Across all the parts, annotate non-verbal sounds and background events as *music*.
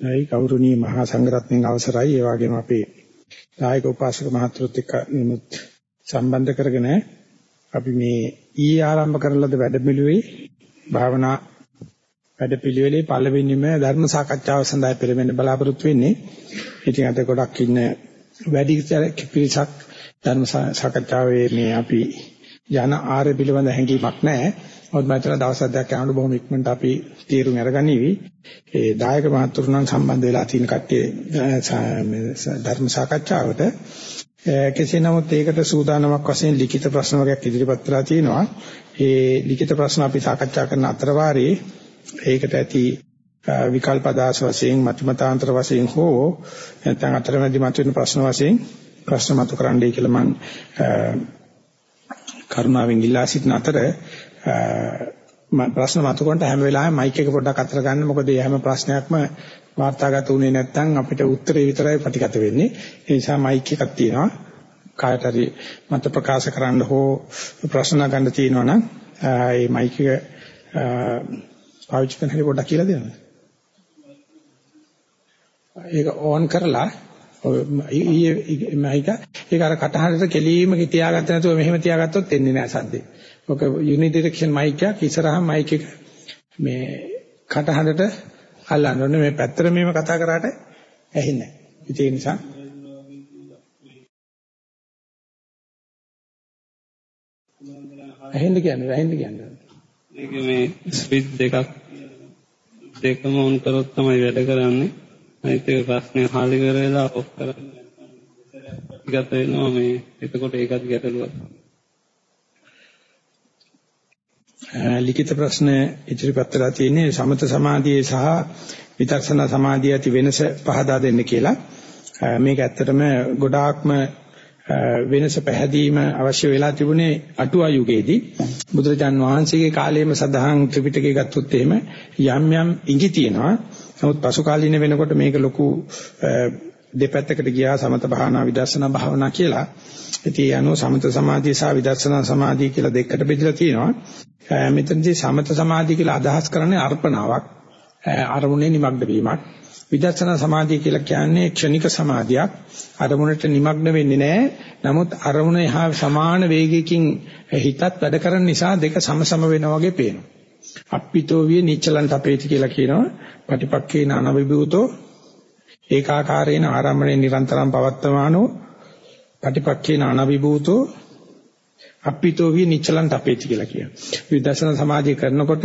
ඒ ගෞරවනීය මහා සංඝරත්නයන් අවසරයි ඒ වගේම අපේ දායක උපාසක මහතුරුත් එක්ක සම්බන්ධ කරගෙන අපි මේ ඊ ආරම්භ කරලද වැඩපිළිවෙලේ භාවනා වැඩපිළිවෙලේ පළවෙනිම ධර්ම සාකච්ඡාව සඳහා පෙරමෙන්න බලාපොරොත්තු වෙන්නේ. ඉතින් අද ගොඩක් ඉන්න වැඩි පිරිසක් ධර්ම සාකච්ඡාවේ මේ අපි යන ආරය පිළිබඳ හැඟීමක් නැහැ. මොකද මම හිතන දවස් දෙකක් යනකොට බොහොම ඉක්මනට අපි තීරුම් අරගනිවි. ඒ දායක මහතුරු නම් සම්බන්ධ වෙලා තියෙන කට්ටිය ධර්ම සාකච්ඡාවට කෙසේ නමුත් ඒකට සූදානමක් වශයෙන් ලිඛිත ප්‍රශ්න වර්ගයක් ඉදිරිපත් කරලා තිනවා. ඒ ලිඛිත ප්‍රශ්න අපි සාකච්ඡා කරන අතර වාරේ ඒකට ඇති විකල්ප අදහස් වශයෙන් මතිමතාන්තර වශයෙන් හෝ නැත්නම් අතරමැදි මතුවෙන ප්‍රශ්න වශයෙන් ප්‍රශ්න මතු කරන්නයි කියලා මම කරුණාවෙන් ඉල්ලා සිටින අතර ප්‍රශ්න මතු කරනට හැම වෙලාවෙම මයික් එක පොඩ්ඩක් අතර ගන්න මොකද මේ හැම ප්‍රශ්නයක්ම වාර්තාගත වුණේ නැත්නම් අපිට උත්තරේ විතරයි ප්‍රතිගත වෙන්නේ ඒ නිසා මයික් එකක් තියෙනවා කායට හරි මත ප්‍රකාශ කරන්න හෝ ප්‍රශ්න ගන්න තියෙනවා නම් ඒ මයික් එක පාවිච්චි කරන්න හැටි පොඩ්ඩක් කියලා දෙන්න. ඒක ඕන් කරලා ඊයේ මයික ඒක අර කටහඬට කෙලීම තියාගත්ත නැතුව මෙහෙම තියාගත්තොත් එන්නේ නැහැ සද්දේ. ඔක යුනිඩිරෙක්ෂන් මයික් එකක් ඉස්සරහා මයික් එක මේ කටහඬට අල්ලන්න ඕනේ මේ පැත්තට මෙහෙම කතා කරාට ඇහෙන්නේ නැහැ. ඒ නිසා ඇහෙන්න කියන්නේ ඇහෙන්න කියන්නේ. ඒක මේ ස්විච් දෙකක් දෙකම ඔන් කරොත් තමයි වැඩ කරන්නේ. අනිත් එක ප්‍රශ්නේ හාලි කරලා ඔෆ් කරන්න. ගත වෙනවා මේ එතකොට ඒකත් ගැටලුවක්. ලිඛිත ප්‍රශ්න ඉදිරිපත් කරලා තියෙන්නේ සමත සමාධියේ සහ විදර්ශනා සමාධිය ඇති වෙනස පහදා දෙන්න කියලා. මේක ඇත්තටම ගොඩාක්ම වෙනස පැහැදීම අවශ්‍ය වෙලා තිබුණේ අටුවා යුගයේදී බුදුරජාන් වහන්සේගේ කාලයේම සදාහන් ත්‍රිපිටකය ගත්තොත් එහෙම යම් යම් ඉඟි තියෙනවා නමුත් පසු කාලීන වෙනකොට මේක ලොකු දෙපැත්තකට ගියා සමත භාවනා විදර්ශනා භාවනා කියලා. ඉතින් ඒ අනුව සමත සමාධිය සහ විදර්ශනා සමාධිය කියලා දෙකකට බෙදලා තියෙනවා. මෙතනදී සමත සමාධිය කියලා අදහස් කරන්නේ අර්පණාවක්. අරමුණේ නිමග්න වීමක්. විදර්ශනා සමාධිය කියලා කියන්නේ ක්ෂණික සමාධියක්. අරමුණට නිමග්න වෙන්නේ නැහැ. නමුත් අරමුණ එහා සමාන වේගයකින් හිතත් වැඩ කරන නිසා දෙක සමසම වෙනා වගේ පේනවා. අප්පිතෝ විය නිච්චලන් තපේති කියලා කියනවා. පටිපක්ඛේන අනවිභූතෝ ඒකාකාරේන ආරම්භනේ නිරන්තරම් පවත්තමානෝ පටිපක්ඛේන අනවිභූතෝ අප්පිතෝ විය නිච්චලන් තපේති කියලා කියනවා. විදර්ශනා සමාධිය කරනකොට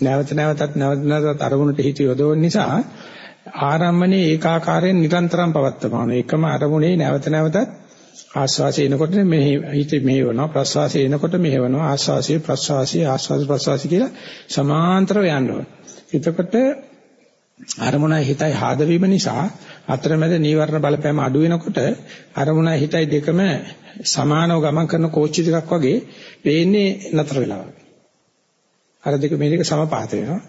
නැවත නැවතත් නැවත නැවතත් අරමුණට හිත යොදවන නිසා ආරම්මනේ ඒකාකාරයෙන් නිරන්තරම් පවත්තමාන එකම අරමුණේ නැවත නැවතත් ආස්වාසය එනකොට මෙහි හිත මෙහෙවනවා ප්‍රස්වාසය එනකොට මෙහෙවනවා ආස්වාසය ප්‍රස්වාසය ආස්වාස ප්‍රස්වාසය කියලා සමාන්තරව යනවා. එතකොට අරමුණයි හිතයි ආද වීම නිසා අතරමැද නීවරණ බලපෑම අඩු වෙනකොට අරමුණයි හිතයි දෙකම සමානව ගමන් කරන කෝච්චි දෙකක් වගේ වෙන්නේ නතර වෙලා අර දෙක මේ දෙක සමපාත වෙනවා.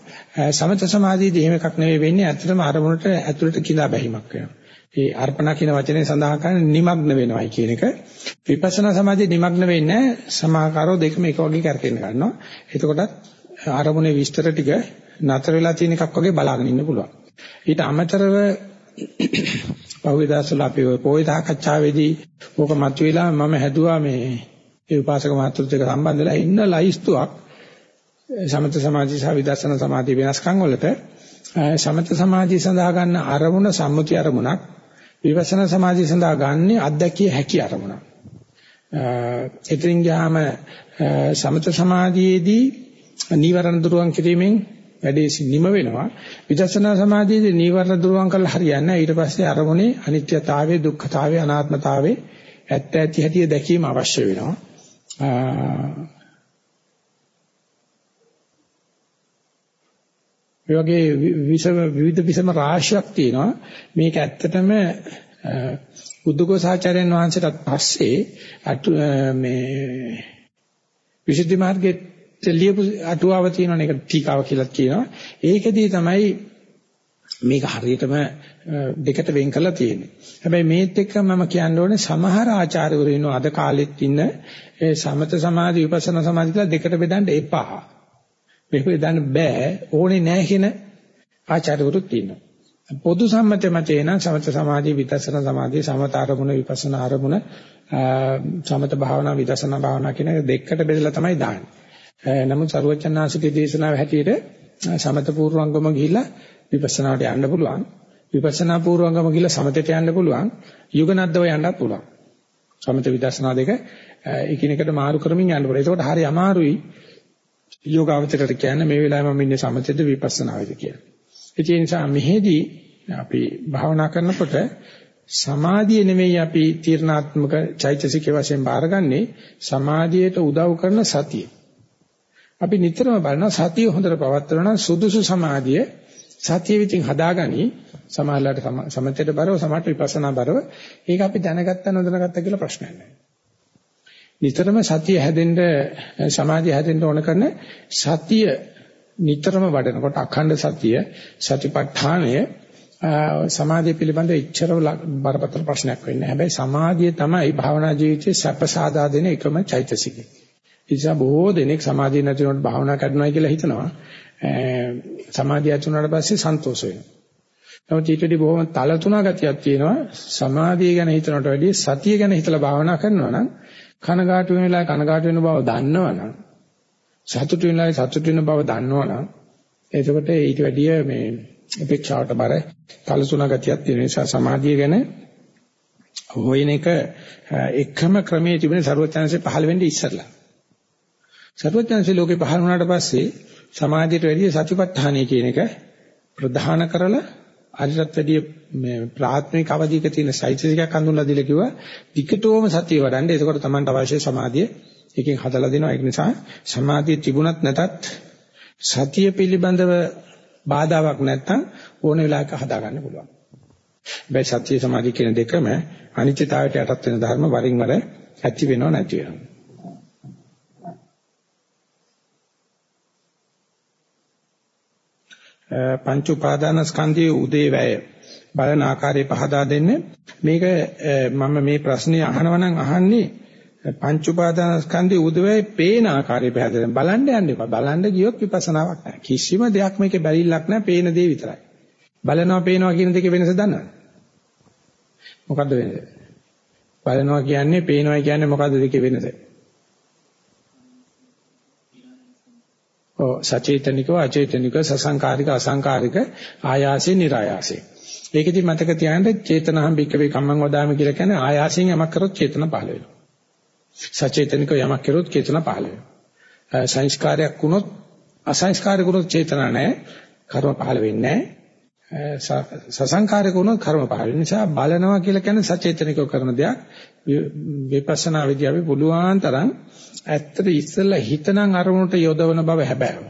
සමත සමාධියදී එහෙම එකක් නෙවෙයි වෙන්නේ. ඇත්තටම අරමුණට ඇතුළට කිඳා බැහිමක් වෙනවා. ඒ අර්පණා කියන වචනේ සඳහන් කරන්නේ নিমগ্ন වෙනවයි කියන එක. විපස්සනා සමාධිය নিমগ্ন වෙන්නේ සමාකාරෝ දෙකම එක වගේ කරකෙන්න ගන්නවා. එතකොටත් අරමුණේ විස්තර ටික නතර වෙලා තියෙන එකක් වගේ බලාගෙන ඉන්න පුළුවන්. ඊට අමතරව *coughs* පහුවේ දවස්වල අපි ඔය පොයි සාකච්ඡාවේදී ඕක මතුවලා මම හැදුවා මේ ඒ උපාසක මාතෘත් එක්ක සම්බන්ධ වෙලා ඉන්න ලයිස්තුවක්. සමත සමාධි සහ විදර්ශනා සමාධි වෙනස්කම් වලට. සමත සමාධිය සඳහා ගන්න අරමුණ සම්මුති අරමුණක්. විපස්සනා සමාධිය සඳහා ගන්න අත්දැකිය හැකි අරමුණක්. එතනින් ගියාම සමත සමාධියේදී නීවරණ දුරුවන් කිරීමෙන් වැඩේ නිම වෙනවා. විදර්ශනා සමාධියේදී නීවරණ දුරුවන් කළා හරියන්නේ නැහැ. ඊට පස්සේ අරමුණේ අනිත්‍යතාවයේ දුක්ඛතාවයේ අනාත්මතාවයේ ඇත්ත ඇති හැටි දැකීම අවශ්‍ය වෙනවා. ඒ වගේ විසම විවිධ විසම රාශියක් තියෙනවා. මේක ඇත්තටම බුද්ධඝෝසාචාර්යයන් වහන්සේටත් පස්සේ මේ විසුද්ධි මාර්ගයේ ලියපු අටුවාව තියෙනවනේ ඒක ටීකාව කියලා කියනවා. ඒකෙදී තමයි මේක හරියටම දෙකට වෙන් කරලා තියෙන්නේ. හැබැයි මේත් එක්ක මම කියන්න ඕනේ සමහර ආචාර්යවරු ඉන්නවා අද කාලෙත් ඉන්න ඒ සමත සමාධි විපස්සනා සමාධි කියලා දෙකට බෙදන්න එපා. මේක බෙදන්න බෑ ඕනේ නැහැ කියන ආචාර්යවරුත් ඉන්නවා. පොදු සම්මත මතේ නම් සමත සමාධි විදර්ශනා සමාධි සමත ආරමුණ විපස්සනා ආරමුණ සමත භාවනා විදර්ශනා භාවනා කියන දෙකකට බෙදලා තමයි දාන්නේ. නමුත් සරුවචනාංශිකේ දේශනාව හැටියට සමත පූර්වංගම ගිහිල්ලා විපස්සනාට යන්න පුළුවන්. විපස්සනා පූර්වංගම ගිහිල්ලා සමතයට යන්න පුළුවන්. යුගනද්දව යන්නත් පුළුවන්. සමත විදර්ශනා දෙක එකිනෙකට මාරු කරමින් යන්න පුළුවන්. ඒකට හරි අමාරුයි යෝගාවචරයට කියන්නේ මේ වෙලාවේ මම ඉන්නේ සමතේද විපස්සනාවේද කියලා. ඒ නිසා මෙහෙදී අපි භාවනා කරනකොට සමාධිය නෙමෙයි අපි තීර්ණාත්මක චෛතසික වශයෙන් බාරගන්නේ සමාධියට උදව් කරන සතිය. අපි නිතරම බලනවා සතිය හොඳට පවත්වනවා නම් සුදුසු සමාධිය සතිය විසින් හදාගනි සමාහලට සමතේට බරව සමට විපස්සනා බරව ඒක අපි දැනගත්තා නොදැනගත්තා කියලා ප්‍රශ්නයක් නැහැ. නිතරම සතිය හැදෙන්න සමාධිය හැදෙන්න ඕන කරන සතිය නිතරම වඩනකොට අඛණ්ඩ සතිය සතිපට්ඨානය සමාධිය පිළිබඳ ඉච්ඡර බරපතල ප්‍රශ්නයක් වෙන්නේ. හැබැයි සමාධිය තමයි භාවනා ජීවිතයේ සැප සාදා දෙන එකම චෛතසිකය. ඉතින් බොහෝ දෙනෙක් සමාධිය නැති වුණාට භාවනා කරනවා කියලා හිතනවා. සමාධිය ඇති වුණාට පස්සේ සන්තෝෂ වෙනවා. නමුත් ඊට වඩා බොහොම තලතුණා ගතියක් තියෙනවා. සමාධිය ගැන හිතනට වැඩිය සතිය ගැන හිතලා භාවනා කරනවා නම් කනගාටු වෙන වෙලාවේ කනගාටු වෙන බව දන්නවනම් සතුටු වෙන වෙලාවේ සතුටු වෙන බව දන්නවනම් එතකොට ඊට වැඩිය මේ අපේක්ෂාවට බර තලසුණ ගතියක් තියෙන නිසා සමාධිය ගැන හොයන එක එකම ක්‍රමයේ තිබෙන ਸਰවඥාන්සේ පහළ වෙන්නේ ඉස්සරලා. ਸਰවඥාන්සේ ලෝකේ පහළ වුණාට පස්සේ සමාධියට වැඩිය සතිපට්ඨානය කියන එක ප්‍රධාන කරලා අරිටත් වැඩිය මේ ප්‍රාථමික අවධියක තියෙන සයිසිකයක් හඳුන්ලා දීලා කිව්වා විකටෝම සතිය වඩන්න. එතකොට Tamanට අවශ්‍ය සමාධිය එකෙන් හදලා දෙනවා. ඒක නිසා සමාධිය තිබුණත් නැතත් සතිය පිළිබඳව බාධාවක් නැත්තම් ඕන වෙලාවක හදා ගන්න පුළුවන්. හැබැයි සත්‍ය සමාධිය කියන දෙකම අනිත්‍යතාවයට යටත් වෙන ධර්ම වරින් වර ඇති වෙනව නැති වෙනව. පංච උපාදානස්කන්ධයේ උදේ වැය. බලන ආකාරය පහදා දෙන්නේ. මේක මම මේ ප්‍රශ්නේ අහනවා නම් අහන්නේ පංච උපාදානස්කන්ධයේ උදේ පේන ආකාරය පහදා බලන්න යන්න එපා. බලන්න ගියොත් විපස්සනාවක් නැහැ. කිසිම දෙයක් මේකේ බැරිලක් නැහැ. පේන දේ විතරයි. බලනවා පේනවා කියන දෙකේ වෙනස දන්නවද? මොකද්ද වෙනස බලනවා කියන්නේ පේනවා කියන්නේ මොකද්ද දෙකේ වෙනස? සචේතනිකව අචේතනිකව සසංකාරික අසංකාරික ආයාසයෙන් નિરાයාසයෙන්. ඒකෙදි මතක තියාගන්න චේතනහම් බික්කවේ කම්මං වදාම කියලා කියන්නේ ආයාසයෙන් යමක් කරොත් චේතන පහළ වෙනවා. සචේතනිකව යමක් කරොත් චේතන පහළ වෙනවා. සංස්කාරයක් වුණොත් අසංස්කාරයක් වුණොත් චේතන නැහැ. කර්ම පහළ වෙන්නේ නැහැ. සසංකාරක වුණොත් කර්ම පහළ වෙන නිසා බලනවා කියලා කියන්නේ සචේතනිකව කරන දෙයක්. විපස්සනා විද්‍යාව අපි පුළුවන් තරම් ඇත්තට ඉස්සෙල්ලා හිතනම් අරමුණට යොදවන බව හැබෑව.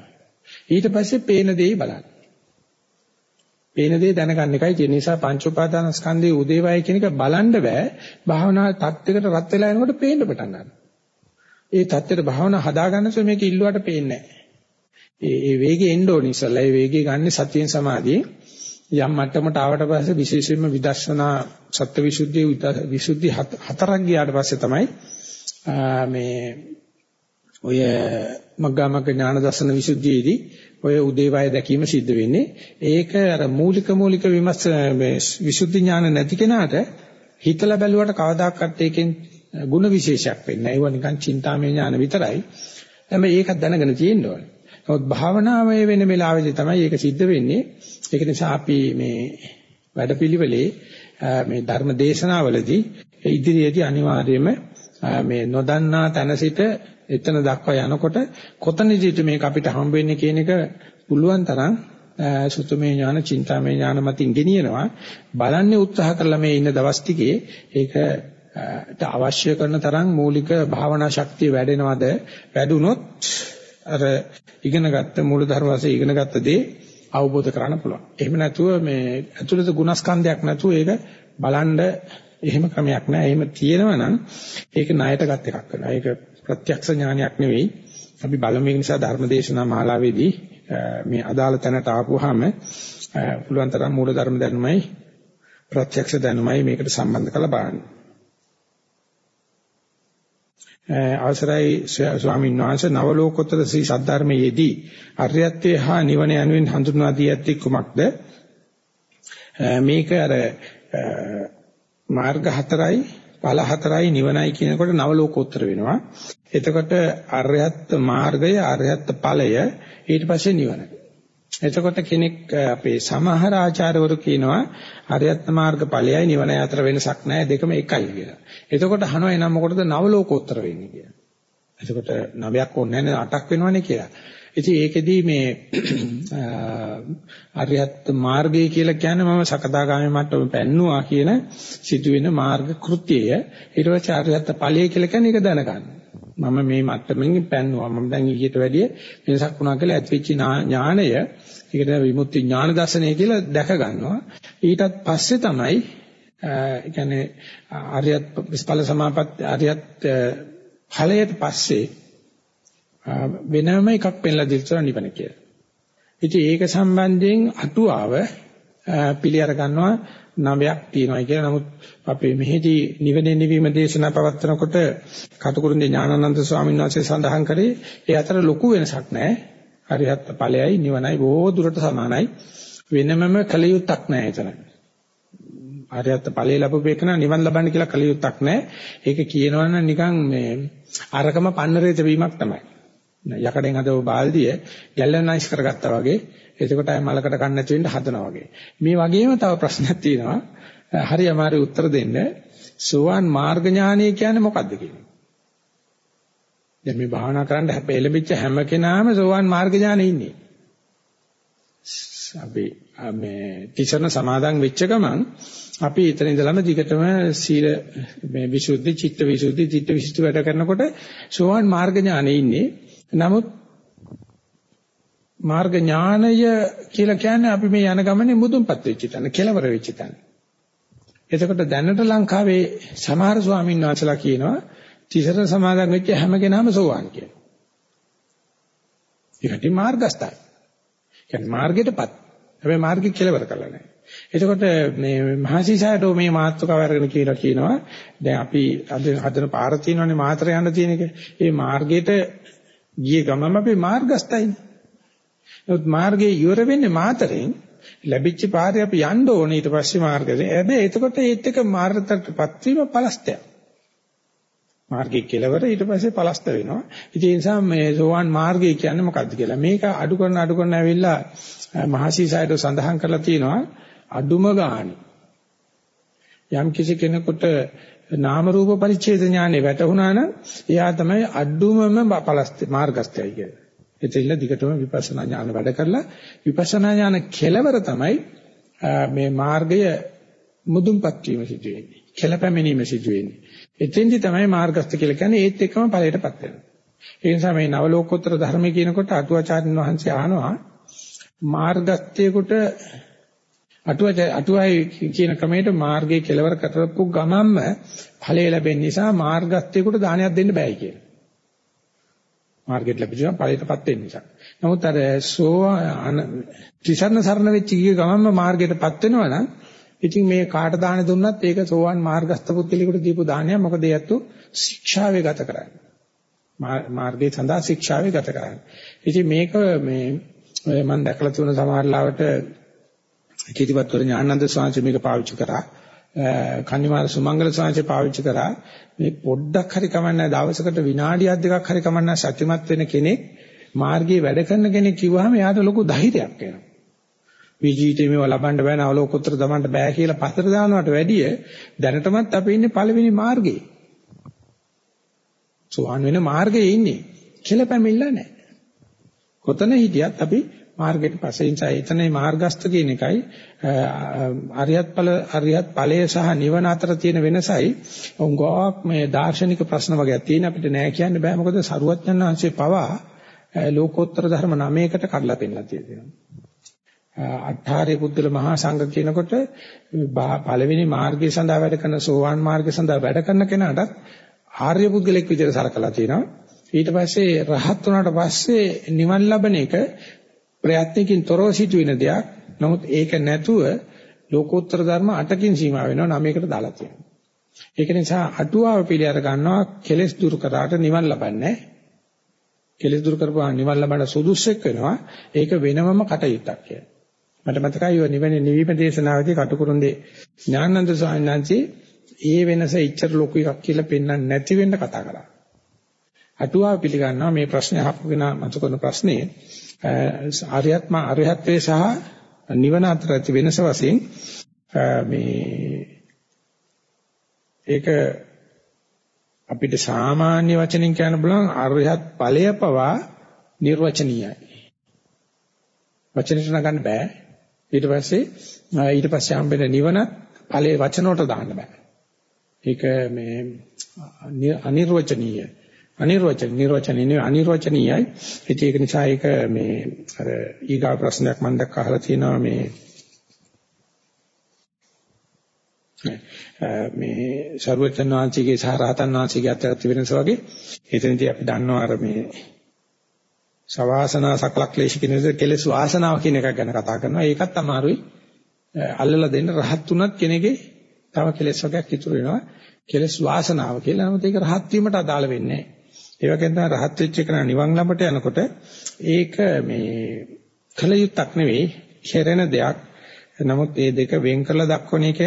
ඊට පස්සේ පේන දේ බලන්න. පේන දේ දැනගන්න එකයි ඒ නිසා පංච උපාදානස්කන්ධයේ උදේවය කියන එක බලන්න බෑ. භාවනා තත්යකට රත් වෙලා යනකොට පේන්න පටන් ගන්නවා. ඒ தත්ත්වයට භාවනා හදාගන්නසෝ මේක ඉල්ලුවට පේන්නේ නැහැ. ඒ ඒ වේගෙ එන්න ඕනේ ඉස්සලා. ඒ වේගෙ ගන්න සතියෙන් සමාධියේ යම් මට්ටමකට ආවට පස්සේ විශේෂයෙන්ම විදර්ශනා සත්‍යවිසුද්ධිය විසුද්ධි හතරක් ගියාට පස්සේ තමයි මේ ඔය මග්ගමග්ග ඥාන දර්ශන විසුද්ධියේදී ඔය උදේවය දැකීම සිද්ධ වෙන්නේ. ඒක අර මූලික මූලික විමර්ශ මේ විසුද්ධි ඥාන නැති කෙනාට හිතලා බැලුවට කවදාකවත් ඒකෙන් ಗುಣ විශේෂයක් වෙන්නේ නැහැ. ඒවා නිකන් චින්තාමය ඥාන විතරයි. හැබැයි ඒකත් දැනගෙන තියෙන්න ඕනේ. නමුත් භාවනාවේ වෙන වෙලාවෙදී තමයි ඒක සිද්ධ වෙන්නේ. ඒක නිසා අපි මේ වැඩපිළිවෙලේ මේ ධර්ම දේශනාවලදී ඉදිරියේදී අනිවාර්යයෙන්ම මේ නොදන්නා තැන සිට එතන දක්වා යනකොට කොතනදීද මේක අපිට හම්බ වෙන්නේ කියන එක පුළුවන් තරම් සුතුමේ ඥාන, චින්තාමේ ඥාන මතින් ගෙනියනවා. බලන්නේ උත්සාහ කරලා මේ ඉන්න දවස් ටිකේ ඒකට අවශ්‍ය කරන තරම් මූලික භාවනා ශක්තිය වැඩෙනවද? වැඩුණොත් අර ඉගෙනගත්ත මූල ධර්ම වශයෙන් ඉගෙනගත්ත දේ අවබෝධ කරගන්න පුළුවන්. එහෙම නැතුව මේ ඇතුළත ගුණස්කන්ධයක් නැතුව ඒක බලන්න එහෙම ක්‍රමයක් නැහැ. එහෙම තියෙනවා නම් ඒක ණයට ගත් එකක් වෙනවා. ඒක ප්‍රත්‍යක්ෂ ඥානයක් නෙවෙයි. අපි බලමු ඒ නිසා ධර්මදේශනා මාලාවේදී මේ අදාළ තැනට ආපුවාම පුළුවන් තරම් මූල ධර්ම දැනුමයි ප්‍රත්‍යක්ෂ දැනුමයි මේකට සම්බන්ධ කරලා බලන්න. අවසරයි ස්වාමීන් වහන්සේ නවලෝකෝත්තර ශ්‍රී සද්ධර්මයේදී අරියත්වයේ හා නිවන යනුවෙන් හඳුන්වා දී ඇත්තේ කුමක්ද? මේක අර මාර්ග හතරයි ඵල හතරයි නිවනයි කියනකොට නව ලෝකෝත්තර වෙනවා. එතකොට අරහත් මාර්ගය අරහත් ඵලය ඊට පස්සේ නිවන. එතකොට කෙනෙක් අපේ සමහර ආචාර්යවරු කියනවා අරහත් මාර්ග ඵලයයි නිවනයි අතර වෙනසක් නැහැ දෙකම එකයි කියලා. එතකොට අහනවා එනම් මොකටද නව ලෝකෝත්තර වෙන්නේ කියලා. එතකොට නවයක් ඕනේ නැහැ අටක් වෙනවනේ කියලා. ඉතින් ඒකෙදී මේ *coughs* අරියත් මාර්ගය කියලා කියන්නේ මම සකදාගාමී මට්ටම පැන්නුවා කියන සිදුවෙන මාර්ග කෘත්‍යය ඊට පස්සේ අරියත් ඵලය කියලා කියන්නේ ඒක දැනගන්න. මම මේ මට්ටමින් පැන්නුවා. මම දැන් ඊට වැඩිය වෙනසක් වුණා කියලා ඇතිවෙච්ච ඥාණය ඒකට විමුක්ති ඥාන දර්ශනය කියලා දැක ගන්නවා. ඊටත් පස්සේ තමයි ඒ කියන්නේ අරියත් ඵල සමාපatti අරියත් ඵලයට පස්සේ වෙනම එකක් පෙන්ලා දෙන්න තමයි නිවන කියලා. ඉතින් ඒක සම්බන්ධයෙන් අටුවාව පිළි අර ගන්නවා නවයක් තියෙනවා කියලා. නමුත් අපේ මෙහිදී නිවනේ නිවීම දේශනා පවත්වනකොට කටුකුරුන්දී ඥානানন্দ ස්වාමීන් වහන්සේ සඳහන් කරේ ඒ අතර ලොකු වෙනසක් නැහැ. හරිහත් ඵලයයි නිවනයි බොහෝ දුරට සමානයි. වෙනමම කලියුත්තක් නැහැ එතන. ආර්යත් ඵලයේ ලැබුපේකන නිවන් ලබන්න කියලා කලියුත්තක් නැහැ. ඒක කියනවනම් නිකන් මේ අරකම පන්නරේ තවීමක් තමයි. යකඩෙන් හදව බාල්දිය ගැලවනයිස් කරගත්තා වගේ එතකොට අය මලකට කන්න නැති වෙන්න හදනවා වගේ. මේ වගේම තව ප්‍රශ්නයක් තියෙනවා. හරි අමාරු උත්තර දෙන්න. සෝවාන් මාර්ග ඥානය කියන්නේ මොකක්ද කියන්නේ දැන් මේ භාවනා කරන්න හැබැයි එළඹිච්ච හැම කෙනාම සෝවාන් මාර්ග ඥානෙ ඉන්නේ. අපි මේ තිසරණ සමාදන් වෙච්ච ගමන් අපි එතන ඉඳලම දිගටම සීල මේ විසුද්ධි චිත්ත විසුද්ධි චිත්ත විසුද්ධි වැඩ කරනකොට සෝවාන් මාර්ග ඥානෙ ඉන්නේ. නමුත් මාර්ග ඥානය කියලා කියන්නේ අපි මේ යන ගමනේ මුදුන්පත් වෙච්ච තැන, කෙලවර වෙච්ච තැන. එතකොට දැනට ලංකාවේ සමහර ස්වාමීන් වහන්සේලා කියනවා තිසර සමාදන් වෙච්ච හැම කෙනාම සෝවාන් කියලා. ඒකට මාර්ගස්තයි. කියන්නේ මාර්ගයටපත්. හැබැයි මාර්ගෙ කෙලවර කරලා නැහැ. එතකොට මේ මහසිසාරට මේ මාත්‍රකාව අරගෙන කියලා කියනවා දැන් අපි අද හදන පාර තියෙනවානේ මාතර යන්න තියෙන එක. ඒ මාර්ගයට ගියේ ගමම අපි මාර්ගස්තයිනේ. නමුත් මාර්ගයේ ඉවර වෙන්නේ මාතරෙන් ලැබිච්ච පාරේ අපි යන්න ඕනේ ඊට පස්සේ මාර්ගයෙන්. හැබැයි එතකොට ඒත් එක මාර්ගයටපත් වීම පලස්තයක්. මාර්ගයේ කෙලවර ඊට පස්සේ පලස්ත වෙනවා. ඉතින් ඒ නිසා මේ සෝවාන් මාර්ගය කියන්නේ මොකක්ද කියලා. මේක අඩු කරන අඩු කරන ඇවිල්ලා මහසීසයද සඳහන් කරලා තියෙනවා අඩුම ගානේ. යම් කිසි කෙනෙකුට නාම රූප පරිච්ඡේද ඥානෙ වැටුණා නම් එයා තමයි අඩුමම පලස්ත මාර්ගස්තයයි කියන්නේ. එතෙල්ල දිගටම විපස්සනා ඥාන වැඩ කරලා විපස්සනා ඥාන කෙලවර තමයි මේ මාර්ගය මුදුන්පත් වීම සිදු වෙන්නේ. කෙලපැමිනීම සිදු වෙන්නේ. එතෙන්දි තමයි මාර්ගස්ත කියලා කියන්නේ ඒත් එක්කම ඵලයටපත් වෙනවා. ඒ නිසා මේ නවලෝකෝත්තර ධර්මයේ කියනකොට අටුවාචාර්යන් වහන්සේ අහනවා මාර්ගස්තයකට අටුව අටුවයි කියන ක්‍රමයට මාර්ගයේ කෙලවර කරපු ගමන්ම ඵලය ලැබෙන නිසා මාර්ගස්ථයකට දානයක් දෙන්න බෑ කියලා. මාර්ගයට ලැබෙනවා ඵලයටපත් වෙන්න නිසා. නමුත් අර සෝ ත්‍රිසරණ සරණ වෙච්ච ගිය ගමන්ම මාර්ගයටපත් වෙනවා නම් ඉතින් මේ කාට දාන දුන්නත් ඒක සෝවාන් මාර්ගස්ත පුද්ගලයෙකුට දීපු දානයක් මොකද ඒත්තු ශික්ෂාවේ ගත කරන්නේ. මාර්ගයේ සඳහා ශික්ෂාවේ ගත කරන්නේ. ඉතින් මේක මේ මම දැකලා තියෙන සමහර ලාවට කීතිපත්වර ඥානන්ද ස්වාමීන් මේක පාවිච්චි කරා. කන්නිමාර සුමංගල ස්වාමීන් පාවිච්චි කරා. මේ පොඩ්ඩක් හරි කමන්නේ දවසකට විනාඩියක් දෙකක් හරි කමන්නේ සත්‍යමත් වෙන කෙනෙක් මාර්ගයේ වැඩ කරන කෙනෙක් කිව්වහම එයාට ලොකු ධෛර්යයක් එනවා. මේ ජීවිතේ මේව ලබන්න බෑ නවලෝකෝත්තර දමන්න බෑ කියලා පතර දානවට වැඩිය දැනටමත් අපි ඉන්නේ පළවෙනි මාර්ගයේ. සෝවාන් වෙන මාර්ගයේ ඉන්නේ. කියලා පැමිණලා නැහැ. කොතන හිටියත් අපි මාර්ගයට පස්සේ නිසා එතනයි මාර්ගස්ත කියන එකයි. අරියත් ඵල අරියත් ඵලය සහ නිවන අතර තියෙන වෙනසයි. උංගාවක් මේ දාර්ශනික ප්‍රශ්න වගේක් තියෙන අපිට නෑ කියන්න බෑ. මොකද සරුවත්යන් වහන්සේ පවා ලෝකෝත්තර ධර්ම 9කට කඩලා පෙන්නලා තියෙනවා. අට්ඨාරේ පුද්ගල මහා සංඝ කියනකොට පළවෙනි මාර්ගය සඳහා වැඩ කරන සෝවාන් මාර්ගය සඳහා වැඩ කරන කෙනාට ආර්ය පුද්ගලෙක් විදිහට සලකලා තියෙනවා. ඊට පස්සේ රහත් වුණාට පස්සේ නිවන් ලබන එක ප්‍රයත්නකින් තොරව සිදුවෙන දෙයක්. නමුත් ඒක නැතුව ලෝකෝත්තර ධර්ම 8කින් සීමා වෙනවා 9කට දාලා තියෙනවා. ඒක නිසා අටුවාව පිළි අර ගන්නවා කෙලෙස් දුරු කරාට නිවන් ලබන්නේ කෙලෙස් දුරු කරපුවා නිවන් ලබන්න සුදුස්සෙක් වෙනවා. ඒක වෙනමම කටයුත්තක් කියලා. මට මතකයි ඔය නිවෙන නිවීම දේශනාවේදී කටුකුරුන්දේ ඥානන්ද ස්වාමීන් වහන්සේ ඒ වෙනස ඉච්ඡර ලොකු එකක් කියලා පෙන්වන්න නැති වෙන්න කතා කරා. අටුවාව පිළිගන්නවා මේ ප්‍රශ්නේ අහපුගෙන මතු කරන ප්‍රශ්නේ ආර්යත්ම ආර්යත්වයේ සහ නිවන අතර ඇති වෙනස වශයෙන් මේ ඒක අපිට සාමාන්‍ය වචනින් කියන්න බලන් අරහත් ඵලය පවා නිර්වචනීයයි. වචනෙට නගන්න බෑ. ඊට පස්සේ ඊට පස්සේ හම්බෙන නිවනත් ඵලයේ වචන වලට දාන්න බෑ. ඒක මේ අනිර්වචනීය. අනිර්වචන නිර්වචනීය අනිර්වචනීයයි. ඒක නිසා ඒක මේ අර ඊගා ප්‍රශ්නයක් මම දැක්ක අහලා තියෙනවා මේ මේ ਸਰවචන් වහන්සේගේ සහ රහතන් වහන්සේගේ අතර වෙනස වගේ. එතනදී අපි දන්නවා අර මේ සවාසනා සකලක්ලේශ කියන දේ කෙලස් වාසනාව කියන එකක් ගැන කතා කරනවා. ඒකත් අමාරුයි. අල්ලලා දෙන්න රහත් උනත් කෙනෙක්ගේ තව කෙලස් වර්ගයක් ඉතුරු වෙනවා. කෙලස් වාසනාව කියලා. නමුත් ඒක රහත් වීමට අදාළ වෙන්නේ නැහැ. ඒ වගේම තමයි රහත් වෙච්ච එක නිවන් ළඹට යනකොට ඒක මේ කල යුත්තක් නෙවෙයි කෙරෙන දෙයක් නමුත් මේ දෙක වෙන් කරලා දක්වන එක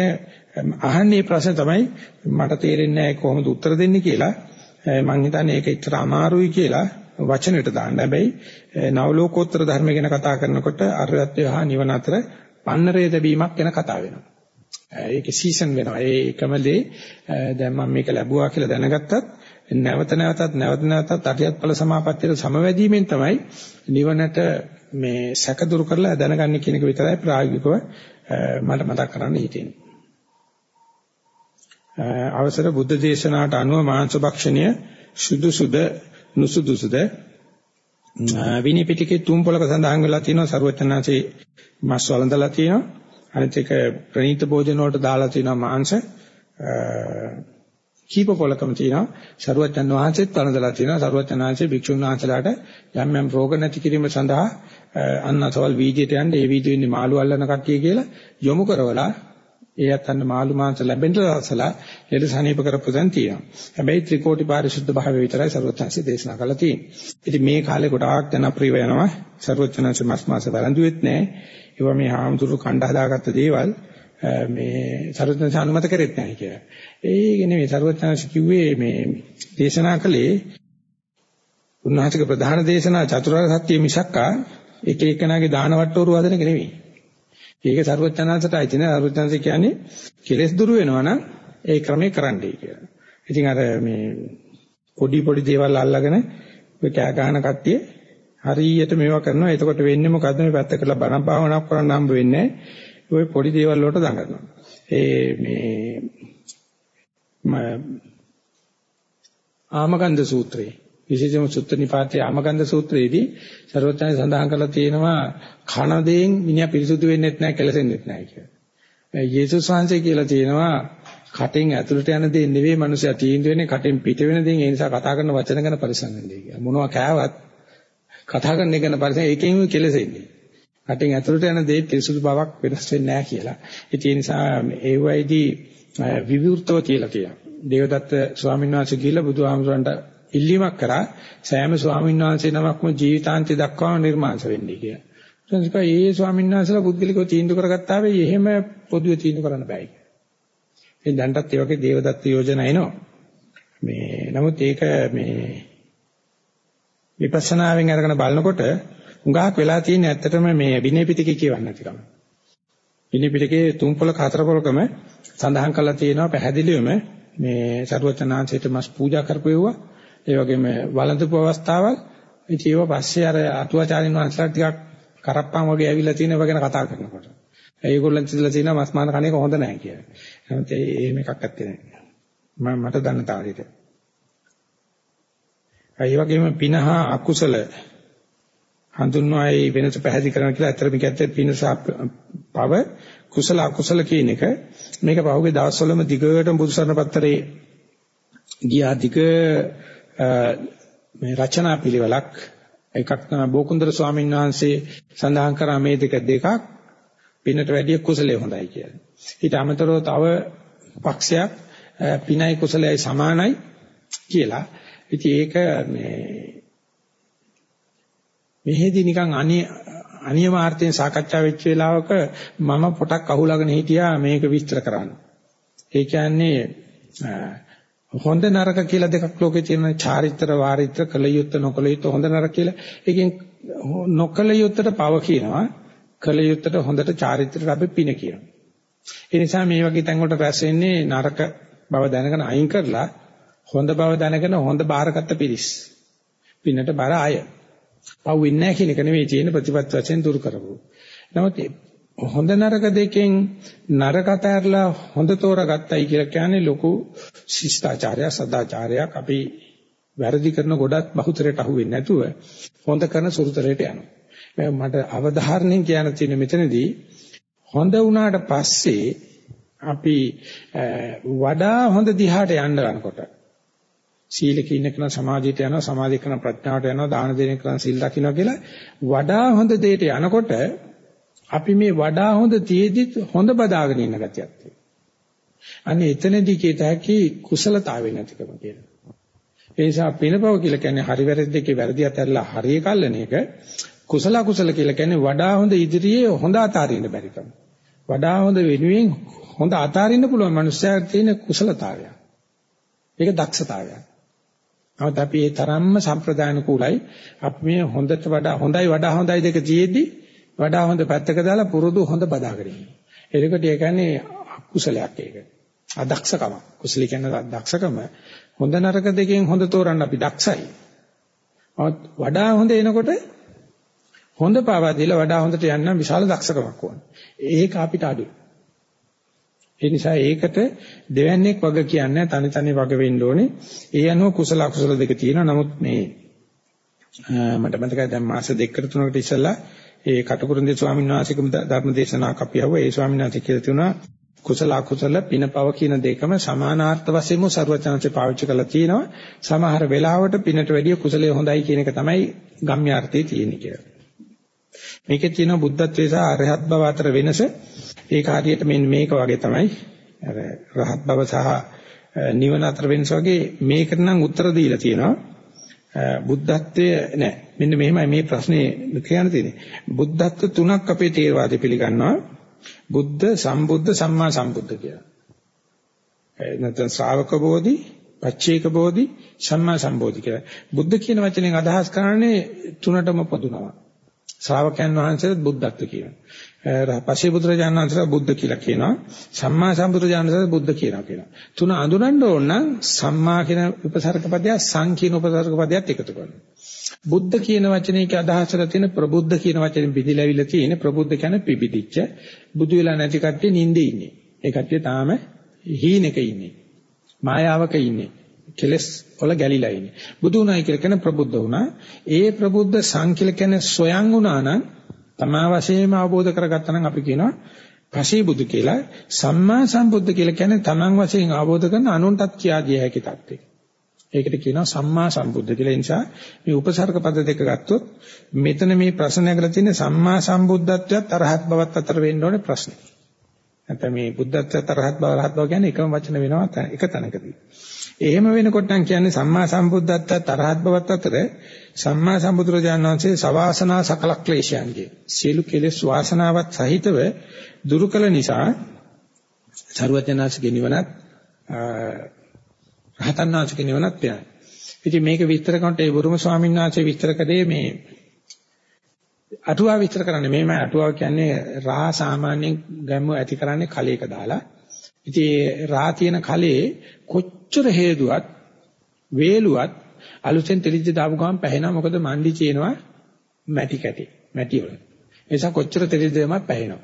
අහන්නේ ප්‍රශ්න තමයි මට තේරෙන්නේ නැහැ කොහොමද උත්තර දෙන්නේ කියලා. මම හිතන්නේ ඒක ඇත්තට අමාරුයි කියලා වචනෙට දාන්න. හැබැයි නවලෝකෝත්තර ධර්ම ගැන කතා කරනකොට අරහත්ත්වය හා නිවන අතර පන්නරේ දැබීමක් ගැන කතා වෙනවා. ඒකේ සීසන් වෙනවා. ඒ එකම දේ දැන් මම මේක ලැබුවා කියලා දැනගත්තත් නැවත නැවතත් නැවත නැවතත් අටියත් ඵල සමාපත්තියට සමවැදීමෙන් තමයි නිවනට මේ සැක දුරු කරලා දැනගන්නේ කියන එක විතරයි ප්‍රායෝගිකව මට මතක් කරන්න හිතෙන්නේ. අවසර බුද්ධ දේශනාවට අනුව මාංශ භක්ෂණය සුදුසුද නුසුදුසුද? විනය පිටකේ තුන් පොලක සඳහන් වෙලා තියෙනවා ਸਰවචනාංශේ මස් වළඳලා තියෙනවා. අනිත් එක ප්‍රණීත භෝජන වලට දාලා තියෙනවා මාංශ. කීප පොලකම තියෙනවා. සරුවචන් වහන්සේත් වළඳලා තියෙනවා. සරුවචන් වහන්සේ භික්ෂුන් වහන්සේලාට යම් යම් රෝග නැති කිරීම සඳහා අන්නසවල් වීජයට යන්න ඒ වීජ වෙන්නේ මාළු අල්ලන කට්ටිය කියලා යොමු කරවලා ඒ අතන්න මාළු මාංශ ලැබෙන්න දසලා ලෙඩ සනීප කරපු දැන් තියෙනවා. හැබැයි ත්‍රිකෝටි පාරිශුද්ධ භාවය විතරයි සර්වඥාන්සේ දේශනා කළා තියෙන්නේ. ඉතින් මේ කාලේ ගොඩාක් ජනප්‍රිය වෙනවා. සර්වඥාන්සේ මස් මාස වරන්දුවෙත් නැහැ. ඒවා මේ හාමුදුරු කණ්ඩා හදාගත්ත දේවල් මේ සර්වඥාන්සේ අනුමත කරෙත් නැහැ කියලා. ඒක නෙමෙයි සරුවචනංශ කිව්වේ මේ දේශනා කළේ උන්වහන්සේගේ ප්‍රධාන දේශනා චතුරාර්ය සත්‍ය මිසක්කා එක එකනාගේ දාන වට්ටෝරු වදන එක නෙමෙයි. ඒක සරුවචනංශට අයිති නෑ සරුවචනංශ කියන්නේ කෙලෙස් දුරු වෙනවා නම් ඒ ක්‍රමේ කරන්නයි කියලා. ඉතින් අර මේ පොඩි පොඩි දේවල් අල්ලගෙන ඔය කෑ ගහන කට්ටිය හරියට මේවා කරනවා. එතකොට වෙන්නේ මොකද්ද මේ පැත්ත කරලා බණ භාවනාවක් කරන්න හම්බ වෙන්නේ. ওই පොඩි දේවල් වලට දඟලනවා. ඒ මේ ආමගන්ධ සූත්‍රයේ විශේෂම සුත්ත නිපාතයේ ආමගන්ධ සූත්‍රයේදී ਸਰවඥයන් සඳහන් කරලා තියෙනවා කන දෙයෙන් මිනිහා පිරිසුදු වෙන්නේ නැහැ කෙලසෙන්නේ නැහැ කියලා. යේසුස් වහන්සේ කියලා තියෙනවා කටෙන් ඇතුළට යන දේ නෙවෙයි මනුස්සයා තීන්දුව වෙන්නේ කටෙන් පිට වෙන දේෙන් ඒ නිසා කතා කරන වචන ගැන පරිසම් වෙන්නේ කියලා. මොනවා කෑවත් කතා කරන එක ගැන පරිසම් ඒකෙන් කෙලසෙන්නේ. කටෙන් ඇතුළට යන දේ පිරිසුදු බවක් වෙනස් වෙන්නේ නැහැ කියලා. ඒ නිසා ඒ වයිදී විවෘතව කියලා කියනවා. දේවදත්ත ස්වාමීන් වහන්සේ කියලා බුදුහාමුදුරන්ට ඉල්ලීමක් කරා සෑම ස්වාමීන් වහන්සේ නමක්ම ජීවිතාන්තය දක්වාම නිර්මාංශ වෙන්නේ කියලා. සංස්කෘතික ඒ ස්වාමීන් වහන්සේලා පුද්ගලිකව තීන්දුව කරගත්තා වෙයි එහෙම පොදුවේ තීන්දුව කරන්න බෑ කියලා. ඉතින් දැන්ටත් ඒ වගේ දේවදත්ත යෝජනා එනවා. මේ නමුත් ඒක මේ විපස්සනාවෙන් අරගෙන බලනකොට උඟහක් වෙලා තියෙන ඇත්තටම මේ විනය පිටකේ කියවන්න නැතිකම. විනය පිටකේ තුන් පොලක හතර පොලකම සඳහන් කරලා තියෙනවා පැහැදිලිවම මේ සරුවචනාංශයට මස් පූජා කරපුවා ඒ වගේම වළඳපු අවස්ථාවල් ඉතින් ඒව පස්සේ අර අතුවාචාරින් වහන්සේලා ටිකක් කරප්පම් වගේ ඇවිල්ලා තියෙනවා ගැන කතා කරනකොට. ඒගොල්ලන් ඉඳලා තියෙනවා මස් මාන කණේක හොඳ නැහැ කියලා. නමුත් ඒ එහෙම එකක් ඇත්තේ නැහැ. මම මට දන්න තාලෙට. ඒ වගේම පිනහා අකුසල හඳුන්වායි වෙනස පැහැදිලි කරනවා කියලා අතර මේක ඇත්තට පිනස පව කුසල අකුසල කියන එක මේක පහුගිය දවස්වලම දිගටම බුදුසරණ පත්‍රයේ ගියා දිග මේ රචනා පිළිවෙලක් එකක් තමයි බෝකුන්දර ස්වාමීන් වහන්සේ සඳහන් කරා මේ දෙක දෙකක් පිනට වැඩිය කුසලයේ හොඳයි කියලා. ඊට අමතරව තව පක්ෂයක් පිනයි කුසලයයි සමානයි කියලා. ඉතින් ඒක මේ මෙහෙදි නිකන් අනි අනියමාර්ථයෙන් සාකච්ඡා වෙච්ච වෙලාවක මම පොටක් අහුලාගෙන හිටියා මේක විස්තර කරන්න. ඒ කියන්නේ හොඳ නරක කියලා දෙකක් ලෝකේ තියෙනවා. චාරිත්‍ර වාරිත්‍ර කලයුත්ත නොකලයුත්ත හොඳ නරක කියලා. ඒකෙන් නොකලයුත්තට පව කියනවා. කලයුත්තට හොඳට චාරිත්‍රයට අපි පින කියනවා. ඒ නිසා මේ වගේ තැන් වලට රැස් වෙන්නේ නරක බව දැනගෙන අයින් කරලා හොඳ බව දැනගෙන හොඳ බාරගත්ත පිරිස්. පින්නට බර අය. පව් වෙන්නේ නැහැ කියන එක නෙවෙයි තියෙන ප්‍රතිපත්ති වශයෙන් දුරු කරපො. නමුත් හොඳ නරක දෙකෙන් නරක අතහැරලා හොඳ තෝරාගත්තයි කියලා කියන්නේ ලොකු ශිෂ්ටාචාරය සදාචාරයක් අපි වැරදි කරන ගොඩක් බහුතරයට අහු වෙන්නේ නැතුව හොඳ කරන සුරුතරයට යනවා. මට අවධාරණයෙන් කියන්න තියෙන මෙතනදී හොඳ වුණාට පස්සේ අපි වඩා හොඳ දිහාට යන්න යනකොට සීලක ඉන්න කෙනා සමාධියට යනවා සමාධිය කරන ප්‍රඥාවට යනවා දාන දෙන කෙනා සිල් රකින්නවා කියලා වඩා හොඳ දෙයට යනකොට අපි මේ වඩා හොඳ තියේදිත් හොඳ බදාගෙන ඉන්න ගතියක් තියෙනවා. අනේ එතනදී කීත හැකි කුසලතාවේ නැතිකම කියලා. ඒ නිසා පිනපව කියලා කියන්නේ හරි වැරදි දෙකේ වැරදි අතරලා හරිය කල්ලන එක කුසල කුසල කියලා කියන්නේ වඩා හොඳ ඉදිරියේ හොඳ අතාරින්න බැරිකම. වඩා හොඳ වෙනුවෙන් හොඳ අතාරින්න පුළුවන් මනුස්සයාට තියෙන කුසලතාවය. ඒක දක්ෂතාවයක්. නමුත් අපි ඒ තරම්ම සම්ප්‍රදාන කුලයි අපි මේ හොඳට වඩා හොඳයි වඩා හොඳයි දෙක තියෙද්දි වඩා හොඳ පැත්තක දාලා පුරුදු හොඳ බදාගෙන ඉන්නවා. එතකොට ඒ කියන්නේ අකුසලයක් ඒක. අදක්ෂකම. කුසල කියන්නේ දක්ෂකම. හොඳ නරක දෙකෙන් හොඳ තෝරන්න අපි දක්ෂයි. වඩා හොඳ එනකොට හොඳ පාවා දීලා වඩා හොඳට යන්න විශාල දක්ෂකමක් ඕන. ඒක අපිට අඩුයි. ඒ නිසා ඒකට දෙවන්නේක් වග කියන්නේ තනි තනි වග වෙන්න ඕනේ. ඒ අනුව කුසල අකුසල දෙක තියෙනවා. නමුත් මේ මට මතකයි දැන් මාස දෙකකට තුනකට ඉස්සෙල්ලා ඒ කටුකුරුන්දේ ස්වාමීන් වහන්සේකම ධර්ම දේශනාවක් අපි අහුවා. ඒ ස්වාමීන් වහන්සේ කියලා තුනා කුසල අකුසල පිනපව කියන දෙකම සමානාර්ථ වශයෙන්ම ਸਰවචනන්සේ පාවිච්චි කරලා තියෙනවා. සමහර වෙලාවට පිනට වැඩිය කුසලයේ හොඳයි කියන එක තමයි ගම්‍යාර්ථයේ තියෙන්නේ කියලා. මේකේ තියෙන බුද්ධත්වයේ සහ අරහත් බව අතර වෙනස ඒක හරියට මෙන්න මේක වගේ තමයි. අර රහත් බව සහ නිවන අතර වෙනස වගේ මේකට නම් උත්තර දීලා තියෙනවා. බුද්ධත්වයේ නෑ. මෙන්න මෙහෙමයි මේ ප්‍රශ්නේ කියන්න තියෙන්නේ. බුද්ධත්ව තුනක් අපේ තේරවාදී පිළිගන්නවා. බුද්ධ සම්බුද්ධ සම්මා සම්බුද්ධ කියලා. නැත්නම් ශ්‍රාවක බෝධි පච්චේක බෝධි සම්මා සම්බෝධි කියලා. බුද්ධ කියන වචනෙන් අදහස් කරන්නේ තුනටම පොදුනවා. ශ්‍රාවකයන් වහන්සේට බුද්ධත්ව කියනවා. පස්සේ බුදුරජාණන් වහන්සේට බුද්ධ කියලා කියනවා. සම්මා සම්බුදුරජාණන් වහන්සේට බුද්ධ කියනවා කියනවා. තුන අඳුරන්න ඕන නම් සම්මා කියන උපසර්ග පදයක් සං කියන උපසර්ග පදයක් එකතු කරනවා. බුද්ධ කියන වචනේක අදහසට තියෙන ප්‍රබුද්ධ කියන වචනේ පිළිලැවිලා තියෙන ප්‍රබුද්ධ කියන්නේ පිබිදිච්ච බුදු වෙලා නැති කට්ටිය නිින්දේ ඉන්නේ. ඒ කට්ටිය තාම හීනෙක ඉන්නේ. මායාවක ඉන්නේ. කෙලස් වල ගැලිලා ඉන්නේ. බුදු වුණයි කියලා කියන ප්‍රබුද්ධ වුණා. ඒ ප්‍රබුද්ධ සංකිල කියන්නේ සොයන් වුණා නම් තමා වශයෙන්ම අවබෝධ කරගත්තා නම් අපි කියනවා පසේ බුදු කියලා. සම්මා සම්බුද්ධ කියලා කියන්නේ තමන් වශයෙන් අවබෝධ කරන අනුන්ටත් කියා දිය හැකි தත්ත්වය. ඒකට කියනවා සම්මා සම්බුද්ධ කියලා. ඒ නිසා මේ උපසර්ග පද දෙක ගත්තොත් මෙතන මේ ප්‍රශ්න නැගලා තියෙන සම්මා සම්බුද්ධත්වයට අරහත් බවත් අතර වෙන්න ඕනේ ප්‍රශ්නේ. නැත්නම් මේ බුද්ධත්වයට අරහත් බව රහත් බව කියන්නේ එකම වචන වෙනවා එක තැනකදී. එහෙම වෙනකොට නම් කියන්නේ සම්මා සම්බුද්ධත්වයට අරහත් බවත් අතර සම්මා සම්බුදුරජාණන් වහන්සේ සවාසනා සකල ක්ලේශයන්ගේ සියලු කෙලෙස් වාසනාවත් සහිතව දුරු කළ නිසා ਸਰවඥාන්සේගේ නිවනත් රහතන් වහන්සේගේ නිවනත් පෑයි. ඉතින් මේක විස්තර කරනකොට ඒ බුරුම ස්වාමීන් වහන්සේ විස්තර කළේ මේ අටුවා විස්තර කරන්නේ මේමයි අටුවා කියන්නේ රා සාමාන්‍යයෙන් ගැම්ම ඇති කරන්නේ කලයක දාලා. ඉතින් රා තියෙන කලේ කොච්චර හේදුවත් වේලුවත් අලුතෙන් තෙලිච්ච දාපු ගමන් පැහැෙනවා මොකද මණ්ඩි චේනවා මැටි කැටි මැටි වල. ඒ නිසා කොච්චර තෙලිච්ච දෙයක් පැහැෙනවා.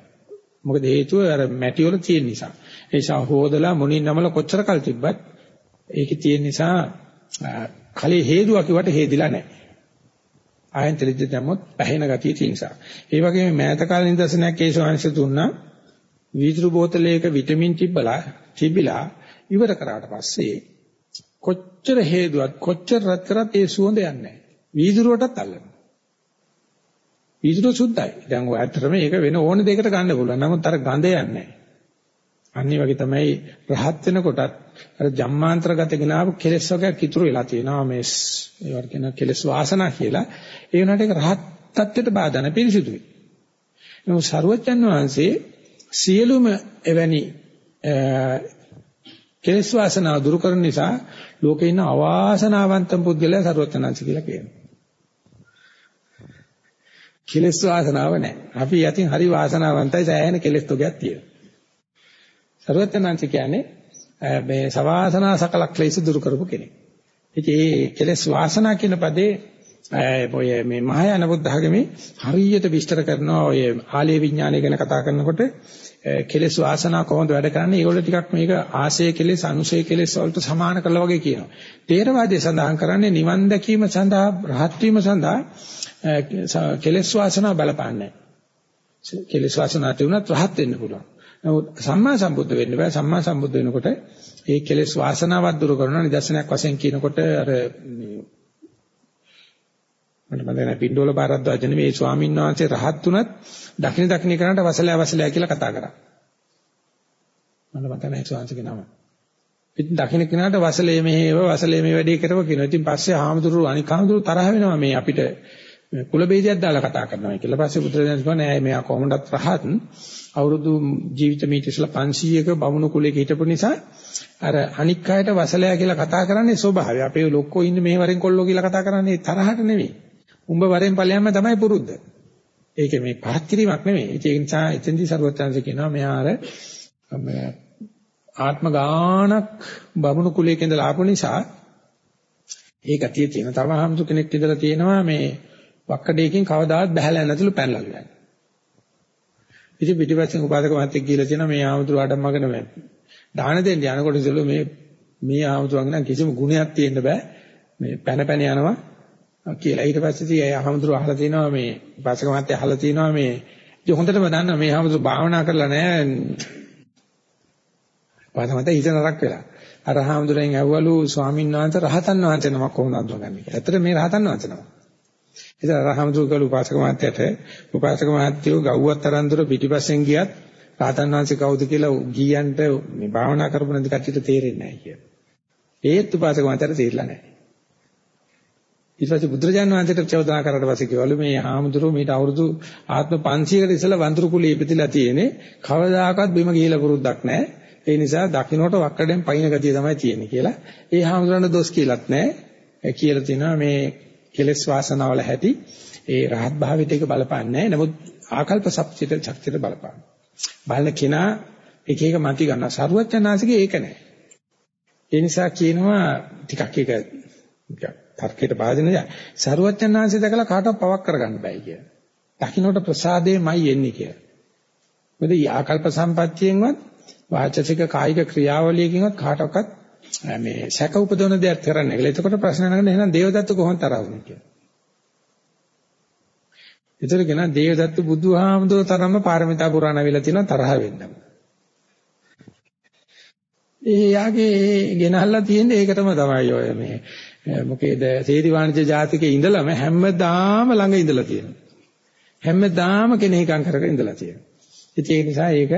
මොකද හේතුව අර මැටි වල තියෙන නිසා. ඒ නිසා හොදලා මුණින් නමල කොච්චර කල් තිබ්බත් ඒකේ තියෙන නිසා කලේ හේදුවා කිව්වට හේදිලා නැහැ. ආයන් තෙලිච්ච දැම්මොත් පැහැෙන ගතිය තියෙන නිසා. ඒ වගේම මෑත කාලේ නිදර්ශනයක් ඒ ශාංශ දුන්නා. වීදුරු බෝතලයක විටමින් තිබ්බලා තිබිලා ඉවර කරාට පස්සේ කොච්චර හේදුවත් කොච්චර රත් කරත් ඒ සුවඳ යන්නේ නැහැ. වීදුරුවටත් අල්ලනවා. වීදුරුව සුද්ධයි. දැන් ඔය ඇත්තටම ඒක වෙන ඕන දෙයකට ගන්න පුළුවන්. නමුත් අර ගඳ යන්නේ නැහැ. අනිත් වගේ තමයි රහත් වෙනකොටත් අර ජම්මාන්තරගත ගෙනාවු කෙලස් වර්ගයක් ඉතුරු වෙලා තියෙනවා මේ ඒවට කියන කෙලස් වාසනා කියලා. ඒ වුණාට ඒක රහත් තත්ත්වයට බාධා නැ පිරිසිදුයි. නමුත් සරුවච්චන් වහන්සේ සියලුම එවැනි කෙලස් වාසනාව දුරු කරන නිසා ලෝකේ ඉන්න අවාසනාවන්තම පුද්ගලයා සරුවච්චන්හන්ස කියලා කියනවා. කෙලස් වාසනාව නැහැ. අපි යතින් හරි වාසනාවන්තයි සෑහෙන කෙලස් තොගයක් තියෙනවා. සරුවච්චන්හන්ස කියන්නේ මේ සවාසනා සකල ක්ලේශ දුරු කරපු කෙනෙක්. ඉතින් මේ කෙලස් වාසනා කියන පදේ ඔය මේ මහායාන බුද්ධ ධර්මයේ හරියට විස්තර කරනවා ඔය ආලේ විඥානය ගැන කතා කරනකොට කෙලස් වාසනා කොහොමද වැඩ කරන්නේ ඒගොල්ලෝ ටිකක් මේක ආශය කෙලස් අනුශය කෙලස් වලට සමාන කරලා වගේ කියනවා. තේරවාදයේ සඳහන් කරන්නේ නිවන් දැකීම සඳහා රහත් වීම සඳහා කෙලස් වාසනා බලපාන්නේ. කෙලස් වාසනා තිබුණත් රහත් වෙන්න පුළුවන්. නමුත් සම්මා සම්බුද්ධ වෙන්න බෑ. සම්මා සම්බුද්ධ වෙනකොට ඒ කෙලස් වාසනාවක් දුරු කරනවා නිදර්ශනයක් වශයෙන් කියනකොට අර මට මතක නැහැ පින්ඩෝල බාරද්වාජ නෙමෙයි ස්වාමීන් වහන්සේ රහත් තුනත් දකින දකින කරාට වසලයා වසලයා කියලා කතා කරා. මට මතක නැහැ ස්වාමීන්ගේ නම. ඉතින් දකින කෙනාට වසලේ මෙහෙව වසලේ මේ වැඩේ කරව කියනවා. ඉතින් පස්සේ හාමුදුරුවෝ අනික හාමුදුරුවෝ තරහ වෙනවා මේ අපිට කුල බේදයක් දාලා කතා කරනවා කියලා. පස්සේ බුදුරජාණන් කිව්වා නෑ මෙයා කොහොමදත් රහත් අවුරුදු ජීවිත මීට ඉස්සලා 500ක බමුණු කුලයක හිටපු නිසා අර අනික් අයට වසලයා කියලා කතා කරන්නේ ස්වභාවය. අපේ ලොක්කෝ ඉන්නේ මෙහෙ වරෙන් කොල්ලෝ කියලා කතා කරන්නේ තරහට නෙමෙයි. උඹ වරෙන් ඵලයන්ම තමයි පුරුද්ද. ඒක මේ පහත් කිරීමක් නෙමෙයි. ඒ නිසා එතෙන්දී සරුවචාන්සේ කියනවා මෙයා අර ආත්ම ගානක් බමුණු කුලයක ඉඳලා ආපු නිසා ඒ ගතිය තියෙන. තව හම්සු කෙනෙක් ඉඳලා තියෙනවා මේ වක්කඩේකින් කවදාවත් බහැලා නැතුළු පැනලා ගියා. ඉතින් පිටිපස්සෙන් උපාසක මහත්තයෙක් කියලා තියෙනවා මේ ආමුදුර ආඩම්මගෙන මේ දාන දෙන්න යනකොට ඉතල මේ මේ ආමුදුරන් නම් කිසිම ගුණයක් තියෙන්න බෑ. මේ පැන පැන යනවා කියලා. ඊට පස්සේ ඉතින් ඒ ආමුදුර අහලා තිනවා මේ උපාසක මහත්තයා අහලා තිනවා මේ ඉතින් හොඳටම දන්නවා මේ ආමුදුර භාවනා කරලා නැහැ. උපාසක මහත්තයා හිත නරක වෙලා. අර ආමුදුරෙන් ඇහුවලු ස්වාමීන් වහන්සේ රහතන් වහන්සේ නමක් කොහොමද අඳුරගන්නේ කියලා. ඇත්තට මේ රහතන් වහන්සේ නමක්. ඉතින් රහමතුල් කළු උපාසක මහත්තයට උපාසක මහත්තයෝ ගව්වත් තරන්තර පිටිපස්සෙන් ගියත් රාතන් වහන්සේ කවුද කියලා ගියන්ට මේ භාවනා කරපු නැති කට්ටියට තේරෙන්නේ නැහැ කියලා. ඒත් උපාසක මහත්තයට තේරිලා නැහැ. ඊට පස්සේ බුදුරජාණන් වහන්සේට චෝදනා කරලා පස්සේ කිව්වලු මේ හාමුදුරුවෝ මීට අවුරුදු ආත්ම 500කට ඉස්සෙල්ලා වඳුරු කුලේ ඉපදිලා තියෙන්නේ කවදාකවත් බිම ගිහිලා පුරුද්දක් නැහැ. ඒ නිසා දකින්නට වක්කඩෙන් පයින් ගතිය තමයි තියෙන්නේ කියලා. ඒ හාමුදුරන්ට දොස් කියලාත් නැහැ. කියලා තිනවා මේ කෙලස් වාසනාවල හැටි ඒ රහත් භාවයට ඒක බලපාන්නේ නැහැ. නමුත් ආකල්ප සප්චිත ශක්තියට බලපාන. බලන කෙනා එක එක මති ගන්නවා. සරුවචනාසිකේ ඒක නැහැ. ඒ නිසා කියනවා ටිකක් ඒක තර්කයට බාධන නෑ. සරුවචනාංශය දැකලා කාටවත් පවක් කරගන්න බෑ කියලා. දකින්නට ප්‍රසාදේමයි එන්නේ කියලා. මොකද ආකල්ප සම්පත්තියෙන්වත් වාචසික කායික ක්‍රියාවලියකින්වත් කාටවත් මේ සැක උපදවන දෙයක් කරන්නේ. ඒකල එතකොට ප්‍රශ්න නගන එහෙනම් දේවදත්ත කොහොමද තරහ වුනේ කියලා. ඒතර කියන දේවදත්ත බුදුහාමුදුර තරම්ම පාරමිතා පුරාණ වෙලා තියෙනවා තරහ වෙන්නම. ඒ යාගේ ගෙනහල්ලා තියෙන්නේ ඒකටම තමයි ඔය මේ මොකේද සේදි වාණිජ්‍ය ජාතිකේ ඉඳලම හැමදාම ළඟ ඉඳලා තියෙනවා. හැමදාම කෙනෙක්ම් කර කර ඉඳලා තියෙනවා. ඒ නිසා ඒක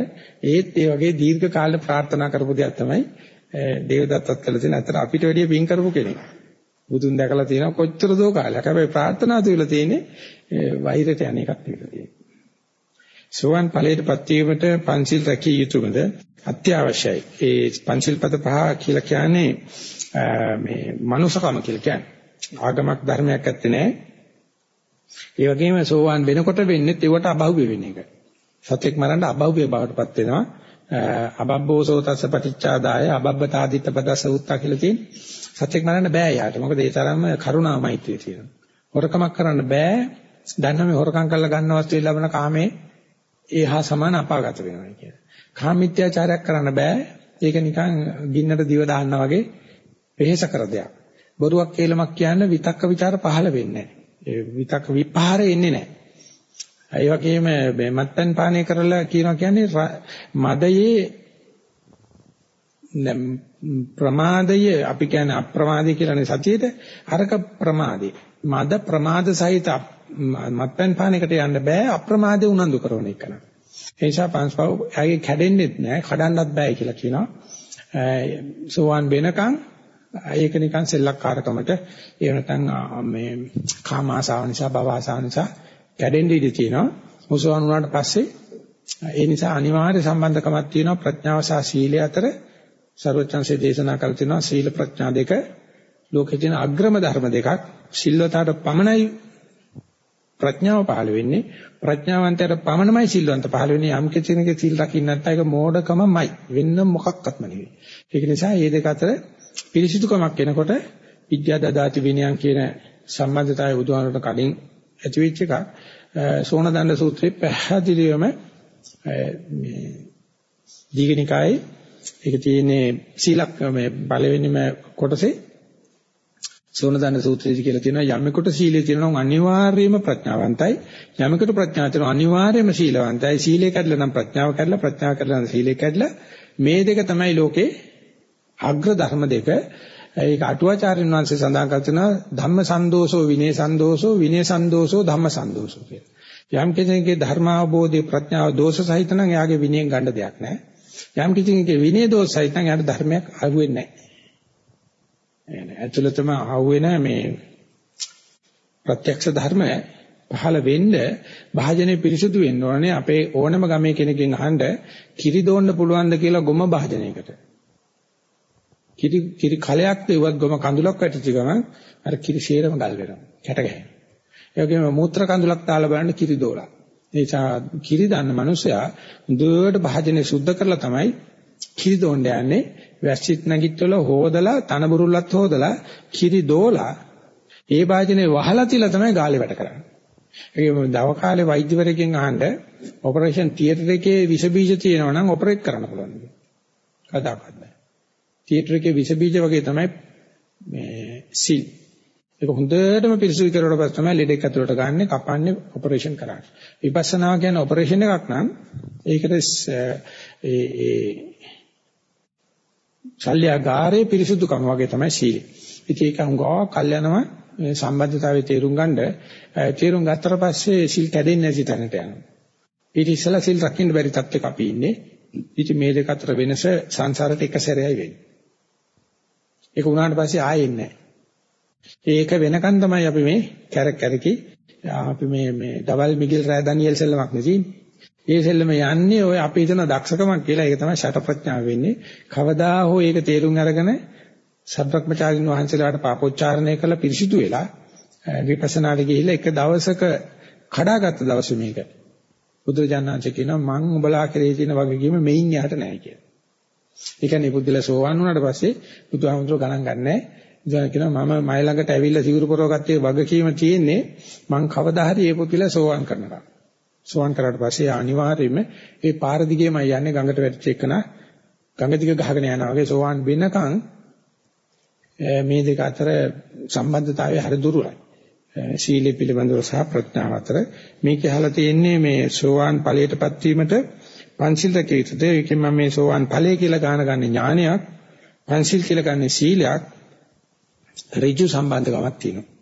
ඒත් ඒ වගේ දීර්ඝ කාල ප්‍රාර්ථනා කරපු දෙයක් තමයි දේවදත්තත් කළ තියෙන අතර අපිට වැඩිය පින් කරපු කෙනෙක්. බුදුන් දැකලා තියෙනවා කොච්චර දෝ කාලයක්. හැබැයි ප්‍රාර්ථනා තුල තියෙන්නේ වෛරයට යන එකක් නෙවෙයි තියෙන්නේ. සෝවන් ඵලයටපත් වීමට පංචිල් රැකිය යුතුමද අත්‍යවශ්‍යයි. ඒ පංචිල් පද පහ කියලා කියන්නේ මේ මනුසකම කියලා කියන්නේ. ආගමක් ධර්මයක් ඇත්තේ නැහැ. ඒ වගේම සෝවන් වෙනකොට වෙන්නේ ඒවට අභෞවිය වෙන එක. සත්‍යක් මරන්න අභෞවිය බවටපත් වෙනවා. අබබ්බෝසෝ තස්ස පටිච්චාදාය අබබ්බතාදිත්ත පදස උත්තා කියලා තියෙන සත්‍යක් මරන්න බෑ යාට. මොකද ඒ තරම්ම කරුණාමයිත්වයේ තියෙනවා. හොරකමක් කරන්න බෑ. දැන් නම් හොරකම් කරලා ගන්න වස්තු ලැබෙන කාමේ ඒහා සමාන අපාගත වෙනවා කියලා. කාමීත්‍යාචාරයක් කරන්න බෑ. ඒක නිකන් ගින්නට දිව දාන්නා වගේ වෙහෙස කර දෙයක්. බොරුවක් කේලමක් කියන්නේ විතක්ක ਵਿਚාර පහළ වෙන්නේ නැහැ. ඒ විතක්ක විපහාරේ එන්නේ නැහැ. ඒ වගේම මත්පැන් පානය කරලා කියනවා කියන්නේ මදයේ ප්‍රමාදය අපි කියන්නේ අප්‍රමාදී කියලානේ සතියේට අරක ප්‍රමාදී මද ප්‍රමාද සහිත මත්පැන් පානයකට යන්න බෑ අප්‍රමාදේ උනන්දු කරන එක න ะ. ඒ නිසා පංස්පව ඇගේ කැඩෙන්නෙත් නෑ කඩන්නත් බෑ කියලා කියනවා. සෝවන් වෙනකන් ඒක නිකන් සෙල්ලක්කාරකමට එහෙම නැත්නම් මේ කාම ආසාව නිසා භව ආසාව නිසා කැඩෙන්න ඉඩ තියෙනවා. මුසවන් වුණාට පස්සේ ඒ නිසා අනිවාර්ය සම්බන්ධකමක් තියෙනවා ප්‍රඥාව සහ සීලය අතර සර්වචන්සේ දේශනා කළ තියෙනවා සීල ප්‍රඥා දෙක ලෝකේ තියෙන අග්‍රම ධර්ම දෙකක් සිල්වතාවට පමණයි ප්‍රඥාව පහළ වෙන්නේ. ප්‍රඥාවන්තයට පමණමයි සිල්වන්ත පහළ වෙන්නේ. යම් කෙනෙකුගේ සිල් රකින්න නැත්නම් ඒක මෝඩකමයි වෙන්න මොකක්වත්ම නෙවෙයි. ඒක නිසා මේ දෙක අතර පිරිසිදුකමක් එනකොට විද්‍යා දදාති විනයන් කියන සම්බන්ධතාවය බුදුහාමරට කලින් ඇති වෙච්ච එක සෝන දණ්ඩ සූත්‍රයේ පැහැදිලිවම මේ දීගනිකායේ ඒක තියෙන්නේ සීලක් මේ පළවෙනිම කොටසේ සෝන දණ්ඩ සූත්‍රයේදී කියලා තියෙනවා යමෙකුට සීලය තියෙනවා අනිවාර්යයෙන්ම ප්‍රඥාවන්තයි යමෙකුට ප්‍රඥාව තියෙනවා අනිවාර්යයෙන්ම සීලවන්තයි සීලය කැඩලා නම් ප්‍රඥාව කැඩලා ප්‍රඥාව කැඩලා නම් සීලය කැඩලා මේ දෙක තමයි ලෝකේ අග්‍ර ධර්ම දෙක ඒක අටුවාචාර්යන් වහන්සේ සඳහන් කරනවා ධම්ම සන්දෝෂෝ විනය සන්දෝෂෝ විනය සන්දෝෂෝ ධම්ම සන්දෝෂෝ කියලා. යම් කෙනෙකුගේ ධර්ම අවබෝධයේ ප්‍රඥාව දෝෂ සහිත නම් එයාගේ විනයෙන් ගන්න දෙයක් නැහැ. යම් කෙනෙකුගේ විනය දෝෂ සහිත නම් එයාට ධර්මයක් අහුවෙන්නේ නැහැ. ඇතුළතම අහුවෙන මේ ප්‍රත්‍යක්ෂ ධර්ම පහළ වෙන්න භාජනයේ පිරිසුදු වෙන්න ඕනේ අපේ ඕනම ගමේ කෙනකින් අහන්න කිරි දෝන්න පුළුවන්ද කියලා ගොම භාජනයකට. කිරි කිරි කලයක් දෙවුවත් ගොම කඳුලක් වැටිච්ච ගමන් අර කිරි ශේරම ගල් වෙනවා. කැට ගැහෙනවා. ඒ වගේම මූත්‍ර කඳුලක් දාලා බලන්න කිරි දෝලා. ඒ නිසා කිරි දාන්න මිනිසයා හොඳට භාජනය සුද්ධ කරලා තමයි කිරි දෝන්න යන්නේ. වැස්සිට නැගිටවල හොදලා තනබුරුල්ලත් හොදලා කිරි දෝලා ඒ භාජනේ වහලා තියලා තමයි ගාලේ වැඩ කරන්නේ. ඒකම දව කාලේ වෛද්‍යවරයෙක්ගෙන් අහන්න ඔපරේෂන් තියටර් එකේ විස බීජ තියෙනවා නම් ඔපරේට් කරන්න පුළුවන්. කතාවත් නැහැ. තියටර් එකේ විස බීජ වගේ තමයි මේ සිල්. ඒක හොඳටම පිරිසිදු කරුවට පස්සේ තමයි ලෙඩෙක් ඇතුළට ගන්න කපන්නේ ඔපරේෂන් කරන්නේ. විපස්සනා කියන්නේ ඔපරේෂන් එකක් නම් ඒකට ඒ ඒ ශල්‍යගාරයේ පිරිසුදුකම වගේ තමයි සීලය. ඉතින් ඒක හුඟා කල්යනවා සම්බන්ධතාවයේ තේරුම් ගන්න තේරුම් ගත්තට පස්සේ සිල් කැඩෙන්නේ නැති තැනට යනවා. ඊට ඉස්සෙල්ලා සිල් රකින්න බැරි තත්ත්වයක අපි ඉන්නේ. ඉතින් මේ දෙක අතර වෙනස සංසාරයට එක සැරේයි වෙන්නේ. ඒක වුණාට පස්සේ ආයෙන්නේ නැහැ. ඒක වෙනකන් තමයි අපි මේ කැරක් කැරකි අපි මේ මේ ඩබල් මිගිල් රෑ ඩැනියෙල් සෙල්ලමක් නෙදී. ඒ සෙල්ලම යන්නේ ඔය අපි හිතන දක්ෂකමක් කියලා. ඒක තමයි ෂට ප්‍රඥාව වෙන්නේ. කවදා හෝ ඒක තේරුම් අරගෙන සබ්‍රක්‍මචාරින් වහන්සේලාට පාපෝච්චාරණය කළ පිරිසිදු වෙලා විපස්සනාට ගිහිල්ලා එක දවසක කඩාගත්ත දවසේ මේක. බුදුරජාණන්සේ කියනවා මං උඹලා කෙරේ තියෙන වගකීම මෙයින් යට නැහැ කියලා. ඒ කියන්නේ පුදුල සෝවන් වුණාට පස්සේ බුදුහාමුදුරුවෝ ගණන් ගන්නෑ. ඉතින් කියනවා මම මයි ළඟට ඇවිල්ලා සිවුරු පරවගත්තේ වගකීම තියෙන්නේ මං කවදා හරි ඒ පුදුල සෝවන් කරනවා. සෝවන් කරාට පස්සේ අනිවාර්යයෙන්ම ඒ පාර දිගේමයි යන්නේ ගඟට වැටිච්ච එකන ගඟ දිග ගහගෙන යනවා වගේ සෝවන් වෙනකන් මේ දෙක අතර සම්බන්ධතාවය හරි දුරයි. සීලය පිළිබඳව සහ ප්‍රඥාව අතර මේක ඇහලා තියෙන්නේ මේ සෝවාන් ඵලයටපත් වීමට පංචිල් රැකිය යුතුද? ඒකෙන් මම මේ සෝවාන් ඵලය කියලා ගන්න ගන්න ඥානයක්, පංචිල් කියලා ගන්න සීලයක් ඍජු සම්බන්ධකමක් තියෙනවා.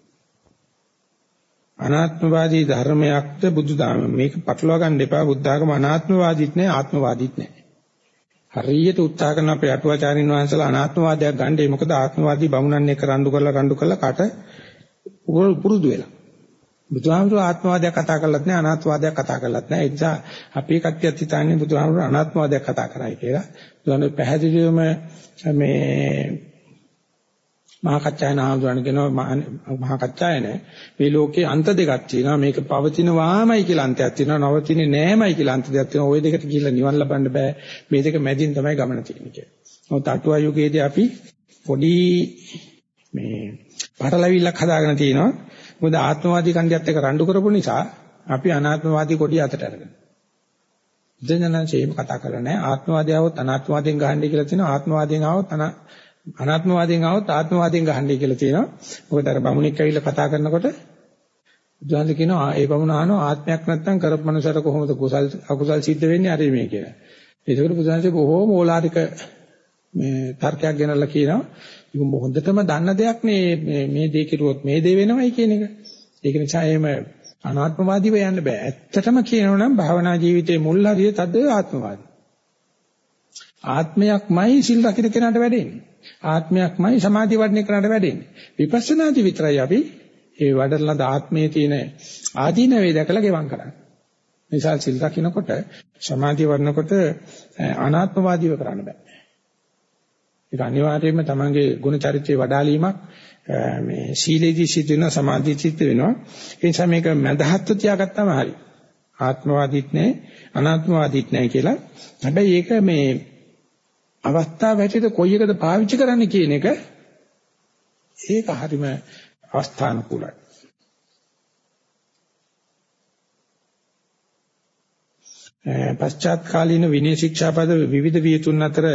අනාත්මවාදී ධර්මයක්ද බුදුදහම මේක පටලවා ගන්න එපා බුද්ධාගම අනාත්මවාදීත් නෑ ආත්මවාදීත් නෑ හරියට උත්සාහ කරන අපේ අටුවාචාරින් වහන්සේලා අනාත්මවාදයක් ගන්නේ මොකද ආත්මවාදී බමුණන් එක්ක රණ්ඩු කරලා රණ්ඩු කරලා කට පුරුදු වෙලා බුදුහාමුදුරුවෝ ආත්මවාදයක් කතා කරලත් නැහැ අනාත්මවාදයක් කතා කරලත් නැහැ. ඒ නිසා අපි කට්ටියත් හිතන්නේ බුදුහාමුදුරුවෝ අනාත්මවාදයක් කතා කරයි කියලා. බුදුහාමුදුරුවෝ පැහැදිලිවම මේ මහා කච්චායන ආඳුරණ කියනවා මහා කච්චායන මේ ලෝකේ අන්ත දෙකක් තියෙනවා මේක පවතිනවාමයි කියලා අන්තයක් තියෙනවා නවතින්නේ නෑමයි කියලා අන්ත දෙකක් තියෙනවා ওই දෙකට ගිහිල්ලා නිවන් ලබන්න බෑ මේ දෙක මැදින් තමයි ගමන තියෙන්නේ කියලා. නමුත් අටුවා යුගයේදී අපි පොඩි මේ පටලවිල්ලක් හදාගෙන තියෙනවා. මොකද ආත්මවාදී කණ්ඩියත් එක්ක රණ්ඩු කරපු නිසා අපි අනාත්මවාදී කොටිය අතට අරගෙන. දෙන්නනම් මේක කතා කරන්නේ ආත්මවාදී આવොත් අනාත්මවාදීන් ගහන්නේ කියලා තියෙනවා ආත්මවාදීන් આવොත් අනා අනාත්මවාදයෙන් આવොත් ආත්මවාදයෙන් ගහන්නේ කියලා තියෙනවා. මොකද අර බමුණෙක් ඇවිල්ලා කතා කරනකොට බුදුහන්ස කියනවා ඒ බමුණ අහනවා ආත්මයක් නැත්නම් කරපු මනුස්සයට කොහොමද කුසල් අකුසල් සිද්ධ වෙන්නේ අර මේ කියලා. ඒකවල බුදුහන්සේ බොහෝම ඕලාරික මේ තර්කයක් ගෙනල්ලා කියනවා ඒක හොඳටම දන්න දෙයක් නේ මේ දේ කිරුවොත් මේ දේ වෙනවයි කියන එක. ඒක නිසා එහෙම අනාත්මවාදීව යන්න බෑ. ඇත්තටම කියනවනම් භාවනා ජීවිතයේ මුල් හරිය තද ආත්මවාදී. ආත්මයක්මයි සිල් රකින්න කෙනාට වැඩෙන්නේ. ආත්මයක්මයි සමාධි වඩන කෙනාට වැඩෙන්නේ. විපස්සනාදි විතරයි අපි ඒ වඩලන ආත්මයේ තියෙන ආදීනවේ දැකලා ගෙවම් කරන්නේ. නිසා සිල් රකින්නකොට සමාධිය වඩනකොට අනාත්මවාදීව කරන්න බෑ. ඒක අනිවාර්යයෙන්ම තමන්ගේ ගුණ චරිතයේ වඩාලීමක් මේ සීලේදී සිද්ධ වෙනවා සමාධියේ සිද්ධ වෙනවා. ඒ නිසා මේක මදහත්ව තියාගත්තාම හරි. ආත්මවාදීත් නැහැ අනාත්මවාදීත් නැහැ කියලා. හැබැයි ඒක මේ අවස්ථාව හැටියට කොයි එකද පාවිච්චි කරන්න කියන එක ඒක හරිම අවස්ථානුකූලයි. පශ්චාත් කාලීන විනය ශික්ෂාපද විවිධ වියතුන් අතර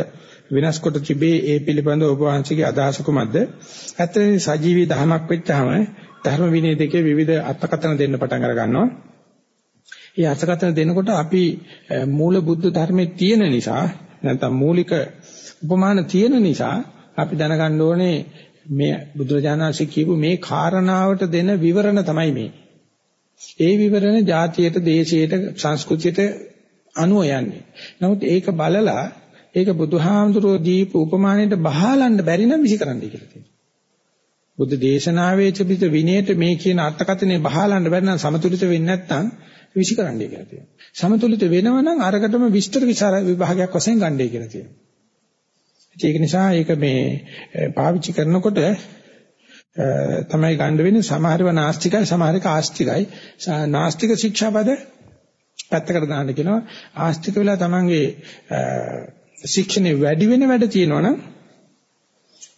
වෙනස් කොට තිබේ ඒ පිළිබඳව ඔබ වහන්සේගේ අදහස කුමක්ද? ඇත්තටම සජීවී දහමක් වෙච්චාම ධර්ම විනය දෙකේ විවිධ අර්ථකථන දෙන්න පටන් අර ගන්නවා. ඒ අර්ථකථන දෙනකොට අපි මූල බුද්ධ ධර්මයේ තියෙන නිසා නැත්නම් මූලික උපමාන තියෙන නිසා අපි දැනගන්න ඕනේ මේ බුදුරජාණන් වහන්සේ කියපු මේ කාරණාවට දෙන විවරණ තමයි මේ. ඒ විවරණ ජාතියට, දේශයට, සංස්කෘතියට අනුව යන්නේ. නමුත් ඒක බලලා ඒක බුදුහාමුදුරෝ දීපු උපමානයට බහලන්න බැරි නම් විසි කරන්නයි කියලා කියනවා. බුද්ධ දේශනාවේ තිබිට විනයට මේ කියන අර්ථකථනය බහලන්න බැරි නම් සමතුලිත වෙන්නේ නැත්නම් විසි කරන්නයි කියලා තියෙනවා. සමතුලිත වෙනවා නම් අරකටම විස්තර විචාර විභාගයක් වශයෙන් ගන්නයි කියලා තියෙනවා. ඒක නිසා ඒක මේ පාවිච්චි කරනකොට තමයි ගන්න වෙන්නේ සමහරව නාස්තිකයි සමහරක ආස්තිකයි. නාස්තික ශික්ෂාපද පැත්තකට දාන්න කියනවා. ආස්තික වෙලා තමන්ගේ ශික්ෂණේ වැඩි වෙන වැඩ තියෙනවනම්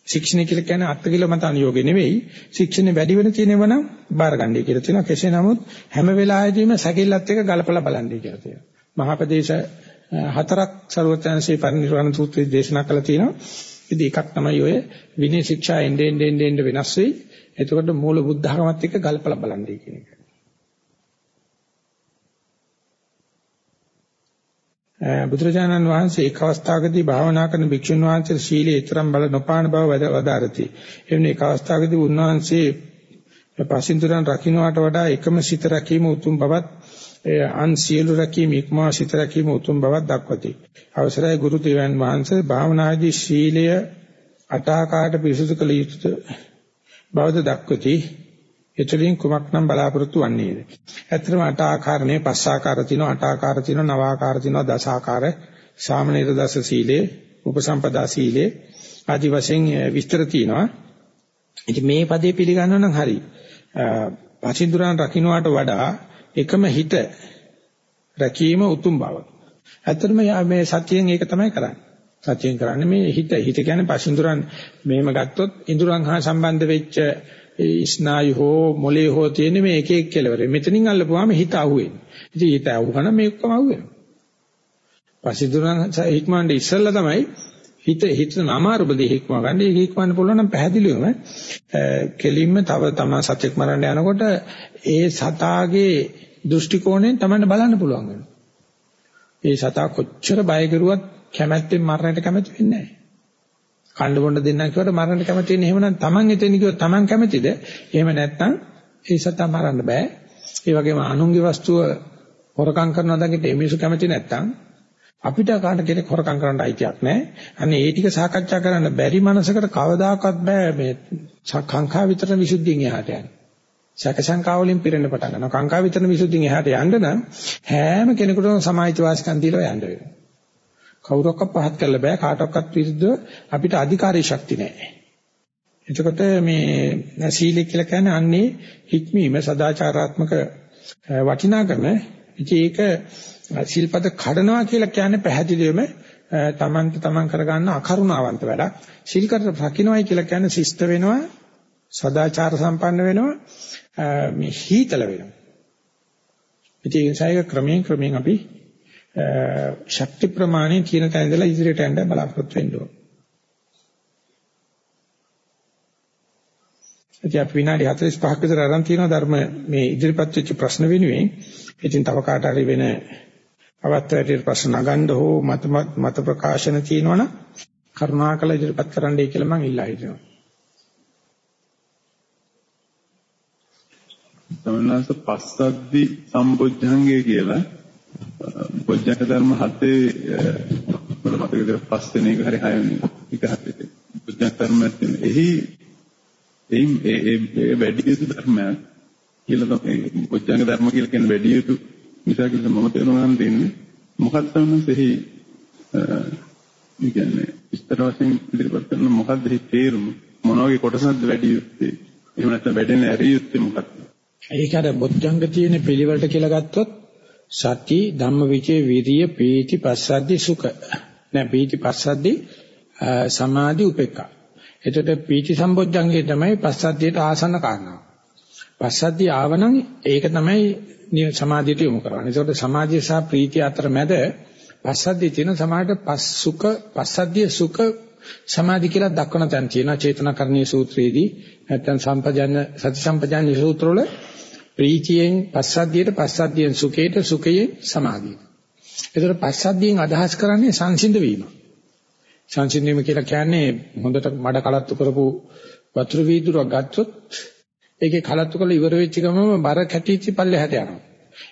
ශික්ෂණය කියලා කියන්නේ අත්කිල මත අනියෝගේ නෙවෙයි. ශික්ෂණේ වැඩි වෙන තියෙනවා නම් බාර ගන්නයි කියලා තියෙනවා. කෙසේ නමුත් හැම වෙලාවෙදීම සැකෙල්ලත් එක ගලපලා බලන්නයි කියලා තියෙනවා. මහපදේශ හතරක් ਸਰවඥාන්සේ පරිනිර්වාණ සූත්‍රයේ දේශනා කළා තියෙනවා. ඉතින් එකක් තමයි ඔය විනය ශික්ෂා එන්නේ එන්නේ එන්නේ වෙනස් වෙයි. එතකොට මූල බුද්ධ ධර්මත් එක්ක ගල්පලා බලන්නේ කියන එක. බුදුරජාණන් වහන්සේ එක් අවස්ථාවකදී භාවනා කරන භික්ෂුන් වහන්සේ ශීලයේ ඊතරම් බල නොපාන බව වදාරති. එවැනි එක් අවස්ථාවකදී උන්වහන්සේ පසින්දුරන් රකින්නට වඩා එකම සිත රැකීම උතුම් බවත් අන් සියලු රැකීම ඉක්මවා සිත රැකීම උතුම් බවක් දක්වති. අවසරයි ගුරු දේවයන් වහන්සේ භාවනාදී ශීලය අටාකාරට පිරිසුදු කළ යුතු බවද දක්වති. එතලින් කුමක්නම් බලාපොරොත්තු වන්නේද? ඇත්තටම අට ආකාරනේ පස් ආකාර තියෙනවා අට ආකාර තියෙනවා නව ආකාර තියෙනවා දස ආකාර සාමනීර දස සීලේ උපසම්පදා සීලේ ආදි වශයෙන් විස්තර තියෙනවා. ඉතින් මේ පදේ පිළිගන්නවා නම් හරි. පසින්දුරන් රකින්නට වඩා එකම හිත රැකීම උතුම් බව. ඇත්තටම මේ සත්‍යයෙන් ඒක තමයි කරන්නේ. සත්‍යයෙන් කරන්නේ මේ හිත හිත කියන්නේ පසින්දුරන් මෙහෙම ගත්තොත් ඉඳුරන් හා සම්බන්ධ වෙච්ච ඒ ස්නායු හෝ මොලේ හෝ තියෙන මේ එක එක කෙලවර. මෙතනින් අල්ලපුවාම හිත අහුවෙන්නේ. ඉතින් හිත අහුවන මේකම අහුවෙනවා. පසිදුරන් හික්මන්නේ ඉස්සෙල්ලා තමයි හිත හිත අමාරු බදී හික්ම ගන්න. ඒක හික්මන්න පුළුවන් නම් පැහැදිලිවම කෙලින්ම තව තමා සත්‍යක් මරන්න යනකොට ඒ සතාගේ දෘෂ්ටි කෝණයෙන් තමයි බලන්න පුළුවන් වෙනවා. ඒ සතා කොච්චර බය කරුවත් කැමැත්තෙන් මරණයට කැමති වෙන්නේ නැහැ. කන්න බොන්න දෙන්නම් කියවට මරන්න කැමති වෙන්නේ එහෙමනම් Taman එතන කිව්වොත් Taman කැමතිද? එහෙම නැත්නම් ඒ සතා මරන්න බෑ. ඒ වගේම අනුන්ගේ වස්තුව හොරකම් කරනවා දකිට එමිසු කැමති නැත්නම් අපිට කාට කෙනෙක් හොරකම් කරන්න අයිතියක් නැහැ. අනේ ඒ ටික සාකච්ඡා කරන්න බැරි මනසකට කවදාකවත් බෑ මේ කාංකා විතරන විසුද්ධියෙන් එහාට යන්න. සැක සංකා වලින් පිරෙන්න පටන් ගන්නවා. කාංකා විතරන විසුද්ධියෙන් එහාට යන්න නම් හැම කෙනෙකුටම සමාජිත වාසිකම් දීලා යන්න වෙනවා. කවුරක්වත් පහත් කරන්න බෑ කාටවත් විරුද්ධව අපිට අධිකාරී ශක්තිය නැහැ. එතකොට මේ සීලය කියලා කියන්නේ අන්නේ හික්මීම සදාචාරාත්මක වටිනාකම. ඒක සිල්පද කඩනවා කියලා කියන්නේ පැහැදිලිවම තමන්ට තමන් කරගන්න අකරුණාවන්ත වැඩක්. සිල්කට රකින්නයි කියලා කියන්නේ ශිෂ්ට වෙනවා, සදාචාර සම්පන්න වෙනවා, මේ හීතල වෙනවා. ඉතින් ඒ නිසා ක්‍රමයෙන් ක්‍රමයෙන් අපි ශක්ති ප්‍රමාණය කියන තැන ඉඳලා ඉදිරියට යන්න බලාපොරොත්තු වෙන්න ඕන. ඉතින් අපි විනාඩි 45ක් විතර අරන් තියෙනවා ධර්ම මේ ඉදිරිපත් වෙච්ච ප්‍රශ්න වෙනුවෙන්. ඉතින් තව කාට හරි වෙන අවස්ථාවකට ප්‍රශ්න නගන්න හෝ මත මත ප්‍රකාශන තියෙනවනම් කරුණාකර ඉදිරිපත් කරන්නයි කියලා මම ඉල්ලා හිටිනවා. තමනස පස්සද්දි සම්බොජ්ජංගය කියලා බොජ්ජංග ධර්ම හතේ මට මතකද පස්වෙනි එක හරි හයවෙනි එක හතේ බොජ්ජංග ධර්ම එහි එහි ඒ වැඩි යුතු ධර්මයක් කියලා තමයි බොජ්ජංග ධර්ම කියලා කියන වැඩි යුතු විසාකල මම තේරුම් දෙන්නේ මොකක්ද තමයි ඒ කියන්නේ විස්තර වශයෙන් ඉදිරිපත් කරන මොකක්ද මේ තේරුම මොන වගේ කොටසක්ද වැඩි යුත්තේ එහෙම නැත්නම් වැඩෙන්න ඇරිය යුත්තේ මොකක්ද? ඒක අර බොද්ධංග තියෙන පිළිවෙලට කියලා ගත්තොත් සති ධම්මවිචේ විරිය පීති පස්සද්දි සුඛ. නෑ පීති පස්සද්දි සමාධි උපේක්ඛා. එතකොට පීති සම්බොජ්ජංගේ තමයි පස්සද්ධියට ආසන්න කාරණාව. පස්සද්ධිය ආවනම් ඒක තමයි සමාධියට යොමු කරන්නේ. ඒකට සමාධිය සහ ප්‍රීතිය අතර මැද පස්සද්ධිය තියෙන සමාහයට පස් සුඛ පස්සද්ධිය සුඛ සමාධි කියලා දක්වන තැන් තියෙනවා චේතනාකරණීය සූත්‍රයේදී නැත්නම් සම්පජඤ්ඤ සති සම්පජඤ්ඤ සූත්‍රවල ප්‍රීතියෙන් පස්සද්ධියට පස්සද්ධියෙන් සුඛයට සුඛයෙන් සමාධියට. ඒතර පස්සද්ධියෙන් අදහස් කරන්නේ සංසිඳ වීම. සංසිඳීම කියලා කියන්නේ හොඳට මඩ කලත්තු කරපු වතුර වීදුරුවක් ගත්තොත් ඒකේ කලත්තු කරලා ඉවර වෙච්ච ගමම බර කැටිච්ච පල්ලෙහාට යනවා.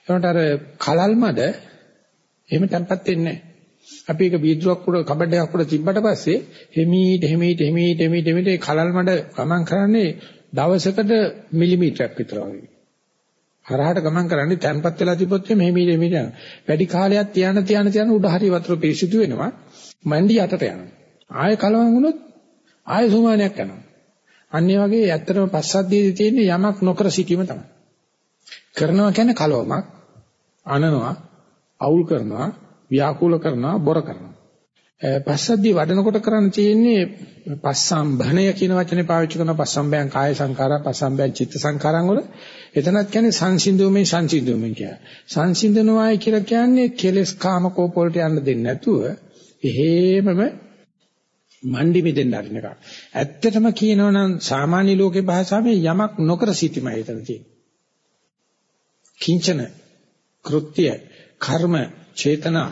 ඒකට අර කලල් මඩ එහෙම තැම්පත් වෙන්නේ නැහැ. අපි ඒක වීදුරුවක් උඩ කබඩ් එකක් උඩ තිබ්බට පස්සේ හිමීට හිමීට හිමීට හිමීට හිමීට ඒ කලල් මඩ ගමන් කරන්නේ දවසකට මිලිමීටරයක් විතර වගේ. හරහාට ගමන් කරන්නේ තැම්පත් වෙලා තිබොත් එමේ හිමීට හිමීට යනවා. වැඩි කාලයක් තියන තියන තියන උඩ හරි වතුර පිරිසිදු වෙනවා. මණ්ඩි යටට යනවා. ආය කලවම් වුණොත් ආය සුමානයක් යනවා. අන්න ඒ වගේ ඇත්තටම පස්සද්ධියේදී තියෙන යමක් නොකර සිටීම තමයි. කරනවා කියන්නේ කලවමක්, අනනවා, අවුල් කරනවා, ව්‍යාකූල කරනවා, බොර කරනවා. පස්සද්ධිය වඩනකොට කරන්න තියෙන්නේ පස්සම්භණය කියන වචනේ පාවිච්චි කරන පස්සම්බයන් කාය සංඛාරා, පස්සම්බයන් චිත්ත සංඛාරං වල එතනත් කියන්නේ සංසිඳුමේ සංසිඳුමෙන් කියලා. සංසිඳනවායි කියලා කියන්නේ කෙලස් කාම කෝප වලට යන්න දෙන්නේ නැතුව එහෙමම මණ්ඩි මෙදෙන්න අරින එක. ඇත්තටම කියනවා නම් සාමාන්‍ය ලෝකේ භාෂාවෙන් යමක් නොකර සිටීමයි එතන තියෙන්නේ. කිංචන කෘත්‍ය කර්ම චේතනා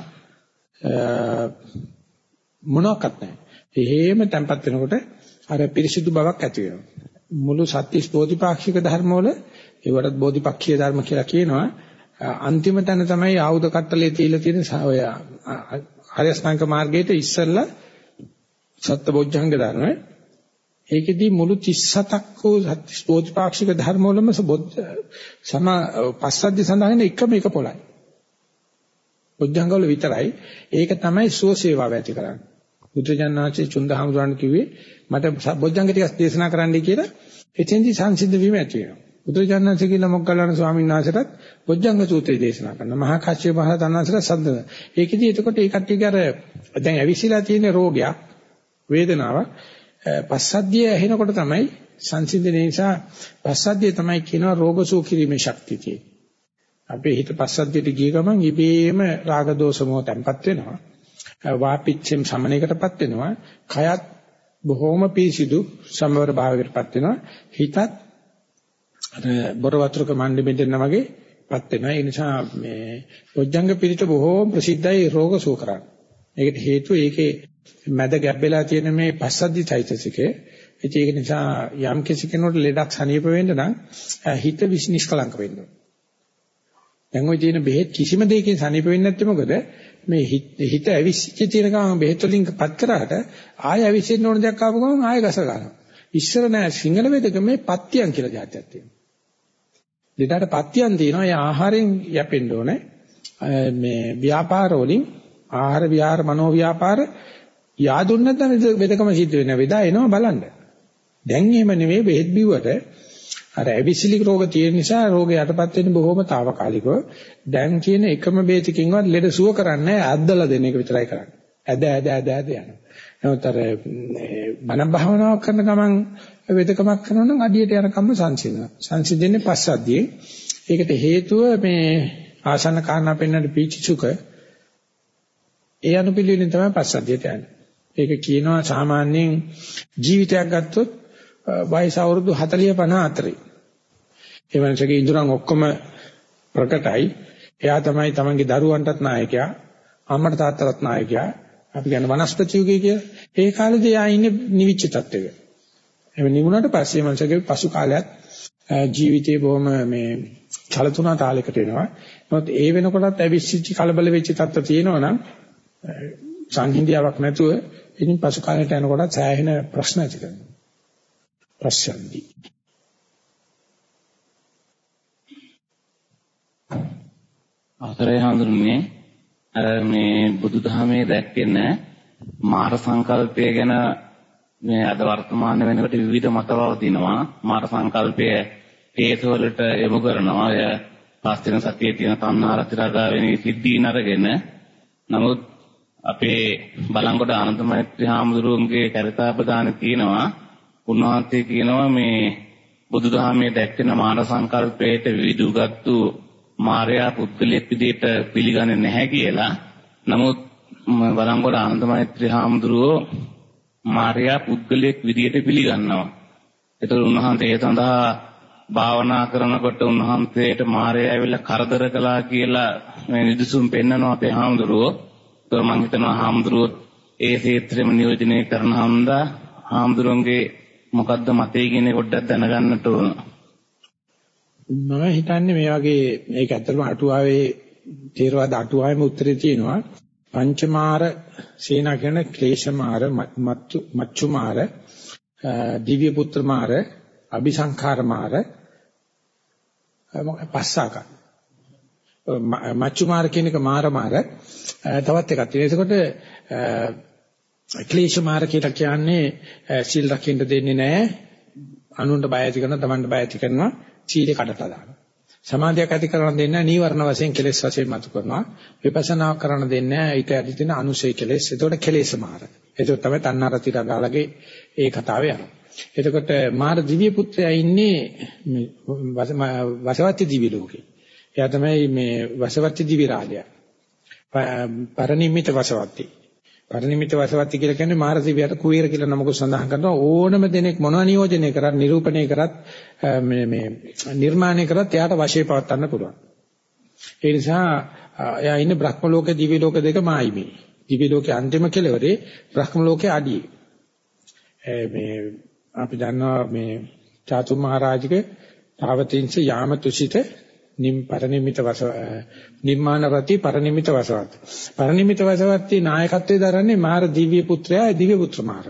මොනක්වත් නැහැ. එහෙම තැම්පත් වෙනකොට අර පිරිසිදු බවක් ඇති වෙනවා. මුළු සත්‍විස් බෝධිපාක්ෂික ධර්ම වල ඒවටත් බෝධිපක්ෂීය ධර්ම කියලා කියනවා. අන්තිම තැන තමයි ආයුධ කට්ටලේ තියලා තියෙන ඔය ආර්ය අෂ්ටාංග මාර්ගයේ ඉස්සෙල්ලා සත්බොජ්ජංග ධර්ම ඒකෙදී මුළු 37ක් වූ ස්පෝතිපාක්ෂික ධර්ම වලම සම පස්සද්ධි සඳහන් එකම එක පොළයි. බොජ්ජංග වල විතරයි ඒක තමයි සුවසේවාව ඇති කරන්නේ. බුදුජානනාචේ චුන්දහමතුරන් කිව්වේ මට බොජ්ජංග ටිකක් දේශනා කරන්නයි කියලා එතෙන්දී සංසිද්ධ වීම ඇති වෙනවා. බුදුජානනාචේ කියලා මොග්ගල්ලාන ස්වාමීන් වහන්සේටත් බොජ්ජංග සූත්‍රය දේශනා කරනවා. මහා කාශ්‍යප මහ තනසට සද්ද. ඒකෙදී එතකොට ඒ කට්ටියගේ අර දැන් ඇවිසිලා තියෙන රෝගයක් වේදනාවක් පස්සද්ධිය ඇහෙනකොට තමයි සංසිඳන නිසා පස්සද්ධිය තමයි කියනවා රෝග සුව කිරීමේ ශක්තිය තියෙන්නේ. අපේ හිත පස්සද්ධියට ගිය ගමන් ඉබේම රාග දෝෂ මොහ තැම්පත් වෙනවා. වාපිච්චෙම් සමනයකටපත් වෙනවා. කයත් බොහොම පිසිදු සමවර භාවයකටපත් වෙනවා. හිතත් අර බොර වතුරක මණ්ඩෙ බෙදෙනා වගේපත් වෙනවා. ඒ නිසා මේ පොජ්ජංග පිළිත බොහෝ ප්‍රසිද්ධයි රෝග සුව කරන්න. ඒකට හේතුව ඒකේ මැද ගැබ්බෙලා තියෙන මේ පස්සද්ධි චෛතසිකේ ඉතින් ඒක නිසා යම් කිසි කෙනෙකුට ලෙඩක් සනීප වෙන්න නම් හිත විශ්නිෂ්කලංක වෙන්න ඕන. දැන් ওই තියෙන බෙහෙත් කිසිම දෙයකින් සනීප වෙන්නේ නැත්තේ මොකද? මේ හිත ඇවිස්සිච්ච තියෙන ගමන් බෙහෙත් වලින් පත් කරාට ආය ඇවිස්සෙන්න ඕන දෙයක් ආපු ගමන් ආය ගස ගන්නවා. ඉස්සර නෑ සිංහල වේදකමේ පත්‍යං කියලා જાතියක් තියෙනවා. ලෙඩට පත්‍යං තියෙනවා. ඒ ආහාරයෙන් යැපෙන්න ඕනේ. මේ ව්‍යාපාර වලින් ආහාර විහාර මනෝ ව්‍යාපාර යාදුන් නැත්නම් වෙදකම සිද්ධ වෙනවා. වෙදා එනවා බලන්න. දැන් එහෙම නෙමෙයි බෙහෙත් බිව්වට අර ඇවිසිලි රෝග තියෙන නිසා රෝගය යටපත් වෙන්නේ බොහොම తాවකාලිකව. දැන් කියන එකම බේතකින්වත් ලෙඩ සුව කරන්නේ ඇද්දලා දෙන එක විතරයි කරන්නේ. ඇද ඇද ඇද ඇද යනවා. නමුත් අර මන භාවනාවක් කරන ගමන් වෙදකමක් කරනවා නම් අඩියට යනකම්ම සංසිඳනවා. සංසිඳෙන්නේ පස්සද්ධියේ. ඒකට හේතුව මේ ආසන්න කාරණා පෙන්වන්න පීචිසුක ඒ අනුපිළිවෙලින් තමයි පස්සද්ධියට යන්නේ. ඒක කියනවා සාමාන්‍යයෙන් ජීවිතයක් ගත්තොත් වයස අවුරුදු 40 50 අතරේ. ඒ වන්සගේ ඉඳුරන් ඔක්කොම ප්‍රකටයි. එයා තමයි තමන්ගේ දරුවන්ටත් නායකයා, අම්මට තාත්තටත් නායකයා. අපි කියන්නේ වනස්පති යුගය කියලා. ඒ කාලේදී එයා ඉන්නේ නිවිච්ච තත්ත්වයක. එහෙම නිමුණාට පස්සේ මනුස්සගේ පසු කාලයක් ජීවිතේ බොහොම මේ චලතුණා තාලයකට එනවා. නමුත් ඒ වෙනකොටත් ඇවිස්සිච්ච කලබල වෙච්ච තත්ත්ව තියෙනවා නම් සංහිඳියාවක් නැතුව ඉතින් පසු කාලයට යනකොට සෑහෙන ප්‍රශ්න ඇති කරනවා. පස්සන්දි. අවසරයි හඳුන්නේ අර මේ බුදුදහමේ දැක්කෙන මාර සංකල්පය ගැන මේ අද වර්තමාන වෙනකොට විවිධ මතවල තිනවා මාර සංකල්පය හේතුවලට යොමු කරනවා එය පාස්තින සතියේ තියෙන තණ්හාරතිරගා වෙන සිද්ධීන් අරගෙන නමුත් අපේ බලංගොඩ ආනන්ද මහත්මයා හාමුදුරුවන්ගේ කරිතාපදාන කියනවා උන්වහන්සේ කියනවා මේ බුදුදහමේ දැක්වෙන මාන සංකල්පයට විවිධගත්තු මායя පුද්ගලෙක් විදිහට පිළිගන්නේ නැහැ කියලා. නමුත් බලංගොඩ ආනන්ද මහත්මයා හාමුදුරුවෝ මායя පුද්ගලෙක් විදිහට පිළිගන්නවා. ඒතර උන්වහන්සේ ඒ සඳහා භාවනා කරනකොට උන්වහන්සේට මායя ඇවිල්ලා කරදර කළා කියලා මේ නිදසුන් පෙන්නනවා අපේ හාමුදුරුවෝ. ඒක මම හිතනවා හාමුදුරුවෝ ඒ ක්ෂේත්‍රෙම නියෝජනය කරන හන්දා හාමුදුරන්ගේ මොකද්ද මතේ කියන්නේ පොඩ්ඩක් දැනගන්නට ඕන. මම හිතන්නේ මේ වගේ මේක ඇත්තටම අටුවාවේ තේරවාද අටුවාවෙම උත්තරේ තියෙනවා. පංචමාර සේනා කියන ක්ලේශමාර මච්චුමාර දිව්‍ය පුත්‍රමාර අபிසංඛාරමාර පස්සාක මච්චුමාර කියන එක මාරමාර තවත් එකක් තියෙනවා. එතකොට ක්ලේශමාර කියලා කියන්නේ සීල් රකින්න දෙන්නේ නැහැ. අනුන්ට බය ඇති කරනවා, තමන්ට බය ඇති කරනවා, සීලේ කඩලා දානවා. සමාධියක් ඇති කරන දෙන්නේ නීවරණ වශයෙන් කෙලෙස් වශයෙන් මතු කරනවා. විපස්සනා කරන දෙන්නේ ඊට යටි තියෙන අනුසය කෙලෙස්. එතකොට කෙලෙස් මාර. එතකොට තමයි තණ්හාරති රගාලගේ ඒ කතාව යනවා. එතකොට මාර දිව්‍ය පුත්‍රයා ඉන්නේ වසවත්ති දිව්‍ය ලෝකේ. එයා තමයි මේ වසවත්ති දිව්‍ය රාජයා. පරිනිම්මිත වසවත්ති. පරිනිමිත වසවත්ති කියලා කියන්නේ මාරසිවියට කුවේර කියලා නමක සඳහන් කරනවා ඕනම දෙනෙක් මොනවා නියෝජනය කරත් නිරූපණය කරත් මේ මේ නිර්මාණය කරත් එයාට වශයේ පවත්වන්න පුළුවන්. ඒ නිසා එයා ඉන්නේ බ්‍රහ්ම ලෝක දිව්‍ය ලෝක දෙක මායි මේ. දිව්‍ය ලෝකේ අන්තිම කෙලවරේ බ්‍රහ්ම ලෝකේ අඩියේ. මේ අපි දන්නවා මේ චාතු මහරජික තාවතින්ස යාම තුසිත නිම් පරිනිමිත වස නිර්මාණ රති පරිනිමිත වසවත්. පරිනිමිත වසවත්ති නායකත්වයේ දරන්නේ මාර දිව්‍ය පුත්‍රයා දිව්‍ය පුත්‍ර මාර.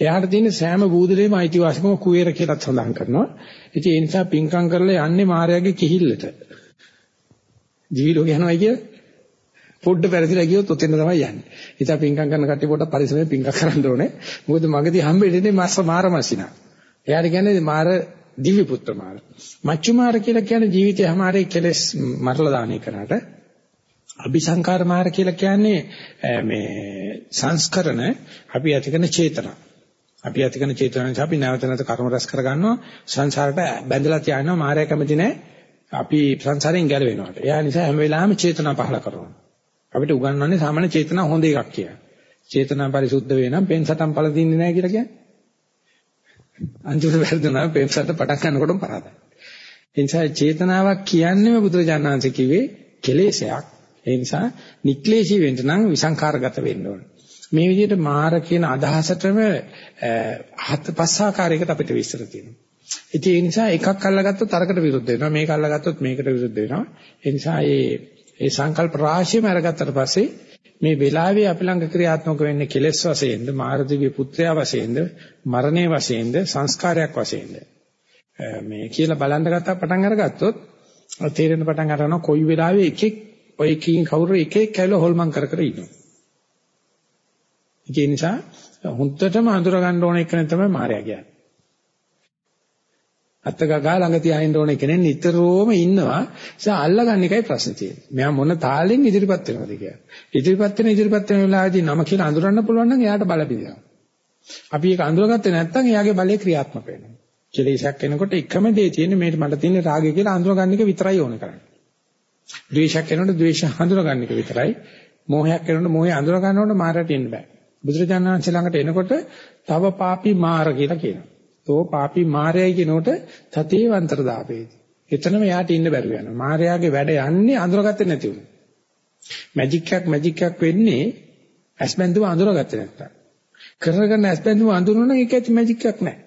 එයාට තියෙන සෑම බූදලේම අයිතිවාසිකම කුවේර කියලා සඳහන් කරනවා. ඉතින් ඒ නිසා පින්කම් කරලා යන්නේ මාරයාගේ කිහිල්ලට. දිවි ලෝක යනවා කිය. පොඩ්ඩ පෙරදිලා ගියොත් ඔතෙන් තමයි යන්නේ. ඉතින් පින්කම් කරන කට්ටිය පොඩ්ඩක් පරිස්සමෙන් පින්කම් කරන්න ඕනේ. මොකද මගදී හම්බෙන්නේ මාස මාර මාසිනා එයාට කියන්නේ මාර දිව්‍ය පුත්‍ර මාර. මච්චු මාර කියලා කියන්නේ ජීවිතය හැමාරේ කෙලස් මරලා දාන එකනට. අபிසංකාර මාර කියලා කියන්නේ මේ සංස්කරණ අපි ඇති කරන චේතනා. අපි ඇති කරන චේතනා නිසා අපි නැවත නැවත කර්ම රැස් කර ගන්නවා සංසාරට බැඳලා තියනවා මායя කැමති නැහැ. අපි සංසාරයෙන් ගැලවෙනවට. එයා නිසා හැම වෙලාවෙම චේතනා පහල කරනවා. අපිට උගන්වන්නේ සාමාන්‍ය චේතනා හොඳ එකක් කියලා. චේතනා පරිසුද්ධ වේ නම් පෙන් සටන් පළ දින්නේ නැහැ කියලා කියන්නේ. අන්තිමට වැරදුනා පෙම්සට පටන් ගන්නකොටම පරාදයි. ඒ නිසා චේතනාවක් කියන්නේම බුදුරජාණන් වහන්සේ කිව්වේ කෙලෙසයක්. ඒ නිසා නික්ලේශී වෙන්න නම් විසංකාරගත වෙන්න ඕන. මේ විදිහට මාර කියන අදහසටම හත් පස් ආකාරයකට අපිට විස්තර තියෙනවා. ඉතින් ඒ නිසා එකක් අල්ලගත්තොත් අරකට විරුද්ධ වෙනවා. මේක අල්ලගත්තොත් මේකට විරුද්ධ වෙනවා. ඒ නිසා මේ ඒ සංකල්ප රාශියම අරගත්තට පස්සේ මේ වෙලාවේ අපි ළඟ ක්‍රියාත්මක වෙන්නේ කෙලෙස් වශයෙන්ද මාර්ධවි පුත්‍රයා වශයෙන්ද මරණේ වශයෙන්ද සංස්කාරයක් වශයෙන්ද? මේ කියලා බලන්න ගත්තා පටන් අරගත්තොත් තේරෙන පටන් ගන්නවා කොයි වෙලාවෙ එකෙක් ඔය කින් කවුරු එකෙක් කැවිලා හොල්මන් කර කර ඉන්නවා. ඒ නිසා හුත්තටම අඳුර ගන්න ඕන එක තමයි මායя කියන්නේ. අත්තගගා ළඟ තියාගෙන ඕන කෙනෙක් නිතරම ඉන්නවා. ඒ අල්ලගන්න එකයි ප්‍රශ්නේ තියෙන්නේ. මෙයා මොන තාලෙන් ඉදිරිපත් වෙනවද කියලා. ඉදිරිපත් වෙන ඉදිරිපත් වෙන වෙලාවේදී නම කියලා අඳුරන්න පුළුවන් නම් එයාට බල පිළිනවා. අපි ඒක අඳුරගත්තේ නැත්නම් එයාගේ බලය ක්‍රියාත්මක වෙනවා. කෙලෙසක් එනකොට එකම දේ තියෙන්නේ මේක මට තියෙන රාගය කියලා අඳුරගන්න එක විතරයි ඕන කරන්නේ. ද්වේෂයක් එනකොට ද්වේෂය හඳුනගන්න එක විතරයි. මෝහයක් එනකොට මෝහය අඳුර ගන්නකොට මාරට එන්න බෑ. බුදුරජාණන් වහන්සේ ළඟට එනකොට තව පාපී මාර කියලා කියනවා. තෝ පාපි මායයි කියනකොට තතේ වන්තර දාපේති. එතනම යාට ඉන්න බැරුව යනවා. මායාගේ වැඩ යන්නේ අඳුරගත්තේ නැති උන. මැජික් එකක් මැජික් එකක් වෙන්නේ ඇස්බැඳුම අඳුරගත්තේ නැත්තම්. කරගෙන ඇස්බැඳුම අඳුරන එක ඇති මැජික් එකක් නැහැ.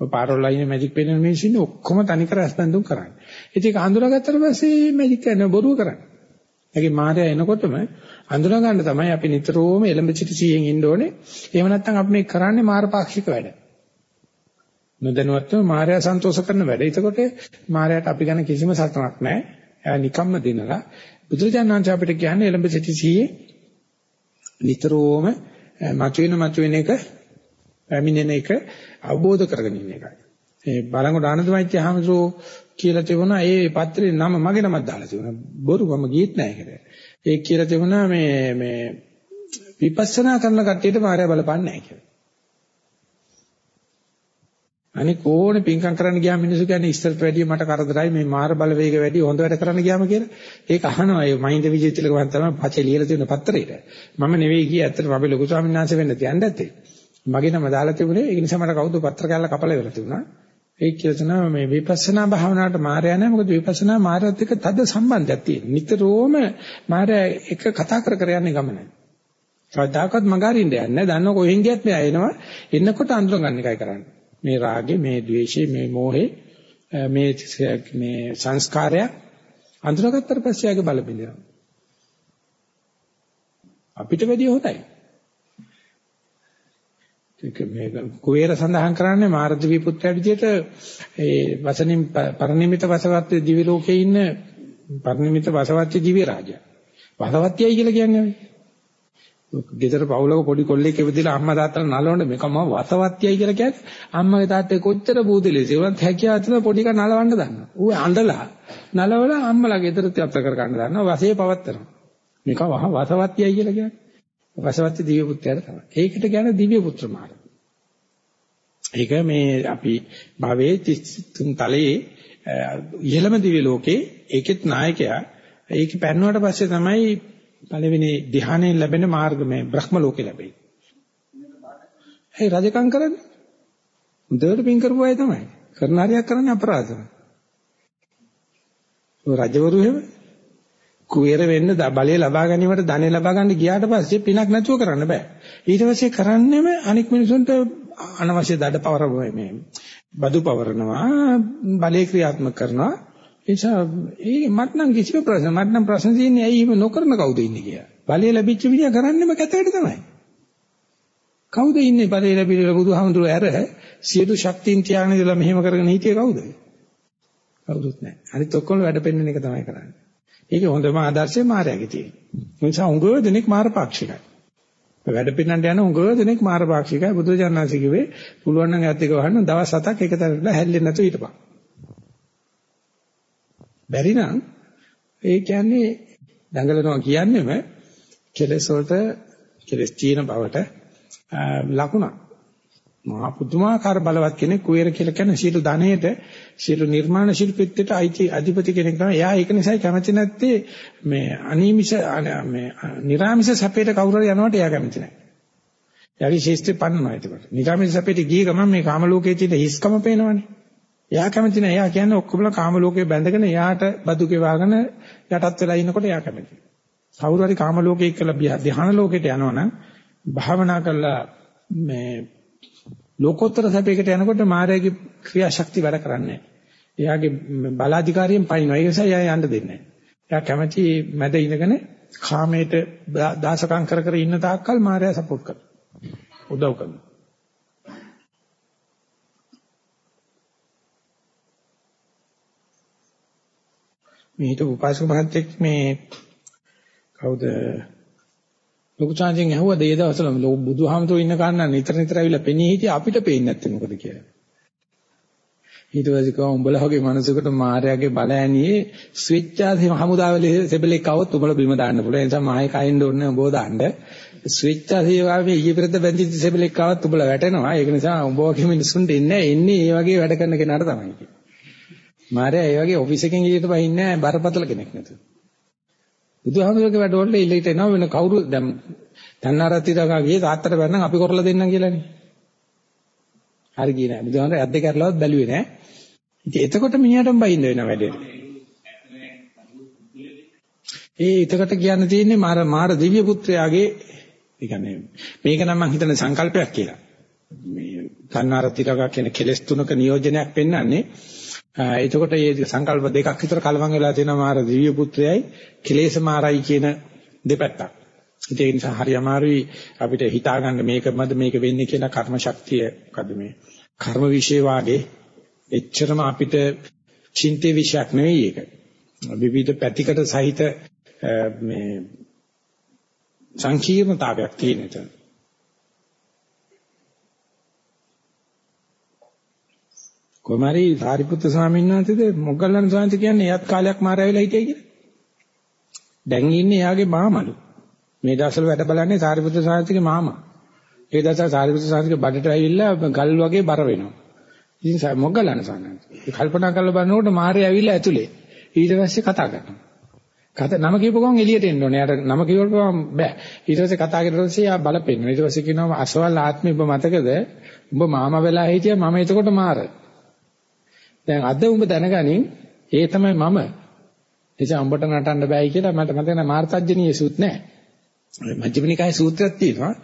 ඔය පාරවල් අයිනේ මැජික් පෙන්නන මිනිස්සු ඉන්නේ ඔක්කොම තනිකර ඇස්බැඳුම් කරන්නේ. ඉතින් ඒක අඳුරගත්තට පස්සේ මැජික් කරන බොරුව කරන්නේ. ඒකේ මායя එනකොටම අඳුර ගන්න තමයි අපි නිතරම එලඹ සිටි සීයෙන් ඉන්න ඕනේ. එහෙම නැත්නම් අපි මේ කරන්නේ මාරපාක්ෂික වැඩ. නොදැනුවත්වම මායя සන්තෝෂ කරන වැඩ. එතකොට මායයට අපි ගැන කිසිම සතුටක් නැහැ. එයා නිකම්ම දෙනලා බුදුරජාණන් වහන්සේ අපිට කියන්නේ එළඹ සිටි සිහියේ නිතරම මතුවෙන මතුවෙන එක පැමිණෙන එක අවබෝධ කරගෙන ඉන්න එකයි. ඒ බලංගොඩ ආනන්දමෛත්‍ය හාමුදුරුවෝ කියලා තිබුණා ඒ පත්‍රේ නම මගේ නමක් දාලා තිබුණා. බොරු මම ගියෙත් නැහැ ඒකට. ඒ කියලා තිබුණා මේ මේ විපස්සනා කරන කට්ටියට මායя බලපන්නේ නැහැ කියලා. අනික ඕනේ පින්කම් කරන්න ගියාම මිනිස්සු කියන්නේ ඉස්සරට වැඩිය මට කරදරයි මේ මාර බලවේග වැඩි හොඳ වැඩ කරන්න ගියාම කියලා. ඒක අහනවා ඒ මහින්ද විජේතිලක වන් තමයි පචේ ලියලා තියෙන පත්‍රේට. මම නෙවෙයි ගියේ ඇත්තටම අපි ලොකු ස්වාමීන් වහන්සේ වෙන්න තියන්න ඇත්තේ. මගේ නම දාලා තිබුණේ ඒක නිසා මට කවුද පත්‍ර කැල්ල කපලා ඉවර තිබුණා. ඒක කියලා තමයි මේ විපස්සනා භාවනාවට මායя නැහැ. මොකද විපස්සනා මායත් එක්ක තද සම්බන්ධයක් තියෙන. නිතරම මායя එක කතා කර කර යන්නේ ගමන. කවදාකවත් මගහරින්න යන්නේ නැහැ. දන්නව කොහෙන් ගියත් මෙයා එනවා. එන්නකොට අඳුර ගන්න එකයි කරන්නේ. මේ රාගේ, මේ ද්වේෂේ, මේ මෝහේ, මේ මේ සංස්කාරය අඳුරගත්තට පස්සේ ආගේ බල බිඳිනවා. අපිට වැඩිය හොඳයි. ඒක මේක කුවේර සඳහන් කරන්නේ මාර්ධවි පුත්‍රයා විදිහට ඒ වසනින් පරිණිමිත වසවත්ති දිවි ලෝකේ ඉන්න පරිණිමිත වසවත්ති දිවි රාජයා. වසවත්තියයි කියලා කියන්නේ ගෙදර පවුලක පොඩි කොල්ලෙක් ඉපදිලා අම්මා තාත්තලා නලවන්න මේකම වසවත්තියයි කියලා කියන්නේ අම්මගේ තාත්තේ කොච්චර බූදලේ ඒවත් හැකියාව තියෙන පොඩි කා නලවන්න දන්නවා. ඌ අඬලා නලවලා අම්මලා ගෙදර තියත්ත කර ගන්න දන්නවා වශයේ පවත්තරනවා. මේක වසවත්තියයි කියලා කියන්නේ. වසවත්ති දිව්‍ය පුත්‍රයාට තමයි. ඒකට කියන්නේ දිව්‍ය පුත්‍ර මාර්ගය. ඒක මේ අපි භවයේ 33 තලයේ ඉහළම දිව්‍ය ලෝකේ ඒකෙත් නායකයා ඒක පැන්නුවට පස්සේ තමයි පළවෙනි ධ්‍යානයෙන් ලැබෙන මාර්ග මේ බ්‍රහ්ම ලෝකේ ලැබෙන්නේ. ඒ රජකම් කරන්නේ හොඳට පින් කරපු අය තමයි. කරන හරියක් කරන්නේ අපරාධ. රජවරු එහෙම කුවේර වෙන්න බලය ලබා ගැනීමට ධනෙ ලබා ගන්න ගියාට පස්සේ පිනක් නැතුව කරන්න බෑ. ඊට පස්සේ කරන්නේම අනික් මිනිසුන්ට අනවශ්‍ය දඩ පවර මේ බදු පවරනවා බලේ ක්‍රියාත්මක කරනවා නිසා ඒ මට නම් කිසිම ප්‍රශ්න මට නම් ප්‍රශ්න තියෙන්නේ ඇයි එහෙම නොකරන කවුද ඉන්නේ කියලා. බලය ලැබිච්ච විදිය කරන්නෙම කැතේට තමයි. කවුද ඉන්නේ බලය ලැබිලා බුදුහාමුදුරුවෝ ඇර සියලු ශක්තියින් තියාගෙන ඉඳලා මෙහෙම කරගෙන හිටියේ කවුද? කවුරුත් නැහැ. අනිත් ඔක්කොම වැඩ පෙන්වන එක තමයි කරන්නේ. ඒකේ හොඳම ආදර්ශය මායාවේ තියෙන. ඒ නිසා උඟ දෙනෙක් මාරපාක්ෂිකයි. වැඩ පින්නන්න යන උඟ දෙනෙක් මාරපාක්ෂිකයි. බුදුජානනාංශ කිව්වේ පුළුවන් නම් ඇත්ත එක වහන්න දවස් හතක් එක තැනට හැල්ලෙන්නේ නැතුව හිටපන්. බැරි නම් ඒ කියන්නේ දඟලනවා කියන්නේම කෙලෙස් වලට කෙලෙස් තියෙන බවට ලකුණක්. මහා පුදුමාකාර බලවත් කෙනෙක් කුවේර කියලා කියන සීල ධනයේට සීල නිර්මාණ ශිල්පීත්වයට අයිති අධිපති කෙනෙක් තමයි. එයා ඒක නිසායි කැමති නැත්තේ මේ අනීමිෂ මේ නිර්ාමිෂ සැපේට කවුරු හරි යනවට එයා කැමති නැහැ. එයාගේ ශේෂ්ත්‍රය පන්නනවා ඒකට. නිර්ාමිෂ සැපේට ගිය ගමන් මේ කාම ලෝකයේ තියෙන හිස්කම පේනවනේ. එයා කැමති නැහැ. එයා කියන්නේ ඔක්කොමලා කාම ලෝකේ බැඳගෙන එයාට බදු කෙවාගෙන යටත් වෙලා ඉන්නකොට එයා කැමති. කවුරු හරි කාම ලෝකේ එක්කලා ධ්‍යාන ලෝකෙට යනවනම් භාවනා කරලා මේ ලෝකෝත්තර සැපයකට යනකොට මායාවේ ක්‍රියාශක්තිය වැඩ කරන්නේ එයාගේ බලාධිකාරියෙන් පයින්නවා. ඒ නිසා එයා යන්න දෙන්නේ නැහැ. එයා කැමති මැද ඉඳගෙන කාමයට දාසකම් කර කර ඉන්න තාක්කල් මායාව සපෝට් කරනවා. උදව් කරනවා. මේ හිත උපාසක මහත්තයෙක් මේ කවුද ලොකු චාන්සියෙන් ඇහුවද ඒ දවස්වල ලොකු බුදුහාමතුරු ඉන්න කන්න නිතර නිතර ඇවිල්ලා පෙනී හිටිය අපිට පේන්නේ නැත්තේ මොකද කියලා. ඊට පස්සේ කව උඹලා වගේ මනසකට මායාවේ බල ඇණියේ ස්විච්චා හමුදාවලේ සෙබලෙක් આવොත් උඹලා බිම දාන්න පුළුවන්. ඒ නිසා මායි කයින්ඩ ඕනේ උඹව දාන්න. ස්විච්චා සේවාවේ ඊයේ පෙරද බැඳිච්ච සෙබලෙක් આવත් උඹලා වැටෙනවා. ඒක නිසා උඹ වගේ මිනිසුන්ට එන්නේ එන්නේ මේ වගේ වැඩ කරන කෙනාට තමයි. මාර්යා ඒ වගේ ඔෆිස් එකෙන් එළියට බහින්නේ නැහැ බරපතල කෙනෙක් නැතුව. බුදුහාමුදුරගේ වැඩවල ඉල්ලීට එනවා වෙන කවුරු දැන් තන්නාරත්ති දගා ගියේ තාත්තට බැන්නම් අපි කරලා දෙන්නම් කියලානේ. හරි ගියේ නැහැ. බුදුහාමුදුර ඇද්ද කරලවත් බැලුවේ නැහැ. ඉතින් එතකොට මිනිහටම බයින්න වෙන වැඩේ. ඒ එතකොට කියන්න තියෙන්නේ මාර මාර දිව්‍ය පුත්‍රයාගේ ඒ කියන්නේ මේක නම් මම හිතන සංකල්පයක් කියලා. මේ තන්නාරත්ති දගා කියන කෙලස් තුනක නියෝජනයක් පෙන්වන්නේ එතකොට මේ සංකල්ප දෙකක් විතර කලවම් වෙලා තියෙනවා මාර දිව්‍ය පුත්‍රයයි කෙලේශ මාරයි කියන දෙපැත්තක්. ඒ නිසා හරි අමාරුයි අපිට හිතා ගන්න මේකමද මේක වෙන්නේ කියලා කර්ම ශක්තිය මොකද මේ කර්ම વિશે වාගේ එච්චරම අපිට චින්තේ විශයක් නෙවෙයි ඒක. විවිධ පැතිකඩ සහිත මේ සංකීර්ණතාවයක් තියෙන එතන. කොමාරි සාරිපුත්‍ර ස්වාමීන් වහන්සේද මොග්ගල්ලාන ස්වාමීන් කියන්නේ එයත් කාලයක් මාර ඇවිල්ලා හිටියයි කියලා. දැන් ඉන්නේ එයාගේ මාමලු. මේ දවස්වල වැඩ බලන්නේ සාරිපුත්‍ර ස්වාමීන්ගේ මාමා. ඒ දවස්වල සාරිපුත්‍ර ස්වාමීන්ගේ බඩට ඇවිල්ලා ගල් වගේ බර වෙනවා. ඉතින් මොග්ගල්ලාන ස්වාමීන් කල්පනා කරලා බලනකොට මාරේ ඇවිල්ලා ඇතුලේ. ඊට පස්සේ කතා කරනවා. කතා නම කියපු ගමන් එළියට එන්න ඕනේ. යාට නම කියවපුවම බෑ. ඊට පස්සේ කතා කරලා පස්සේ යා බලපෙන්න. ඊට පස්සේ කියනවා අසවල් ආත්මේ ඔබ මතකද? ඔබ මාමා වෙලා හිටියා මම එතකොට මාර. දැන් අද උඹ දැනගනින් ඒ තමයි මම. එනිසා උඹට නටන්න බෑයි කියලා මට මතක නැහැ මාර්තජ්ජනීය සූත් නැහැ. මජ්ක්‍ධිමනිකායේ සූත්‍රයක් තියෙනවා.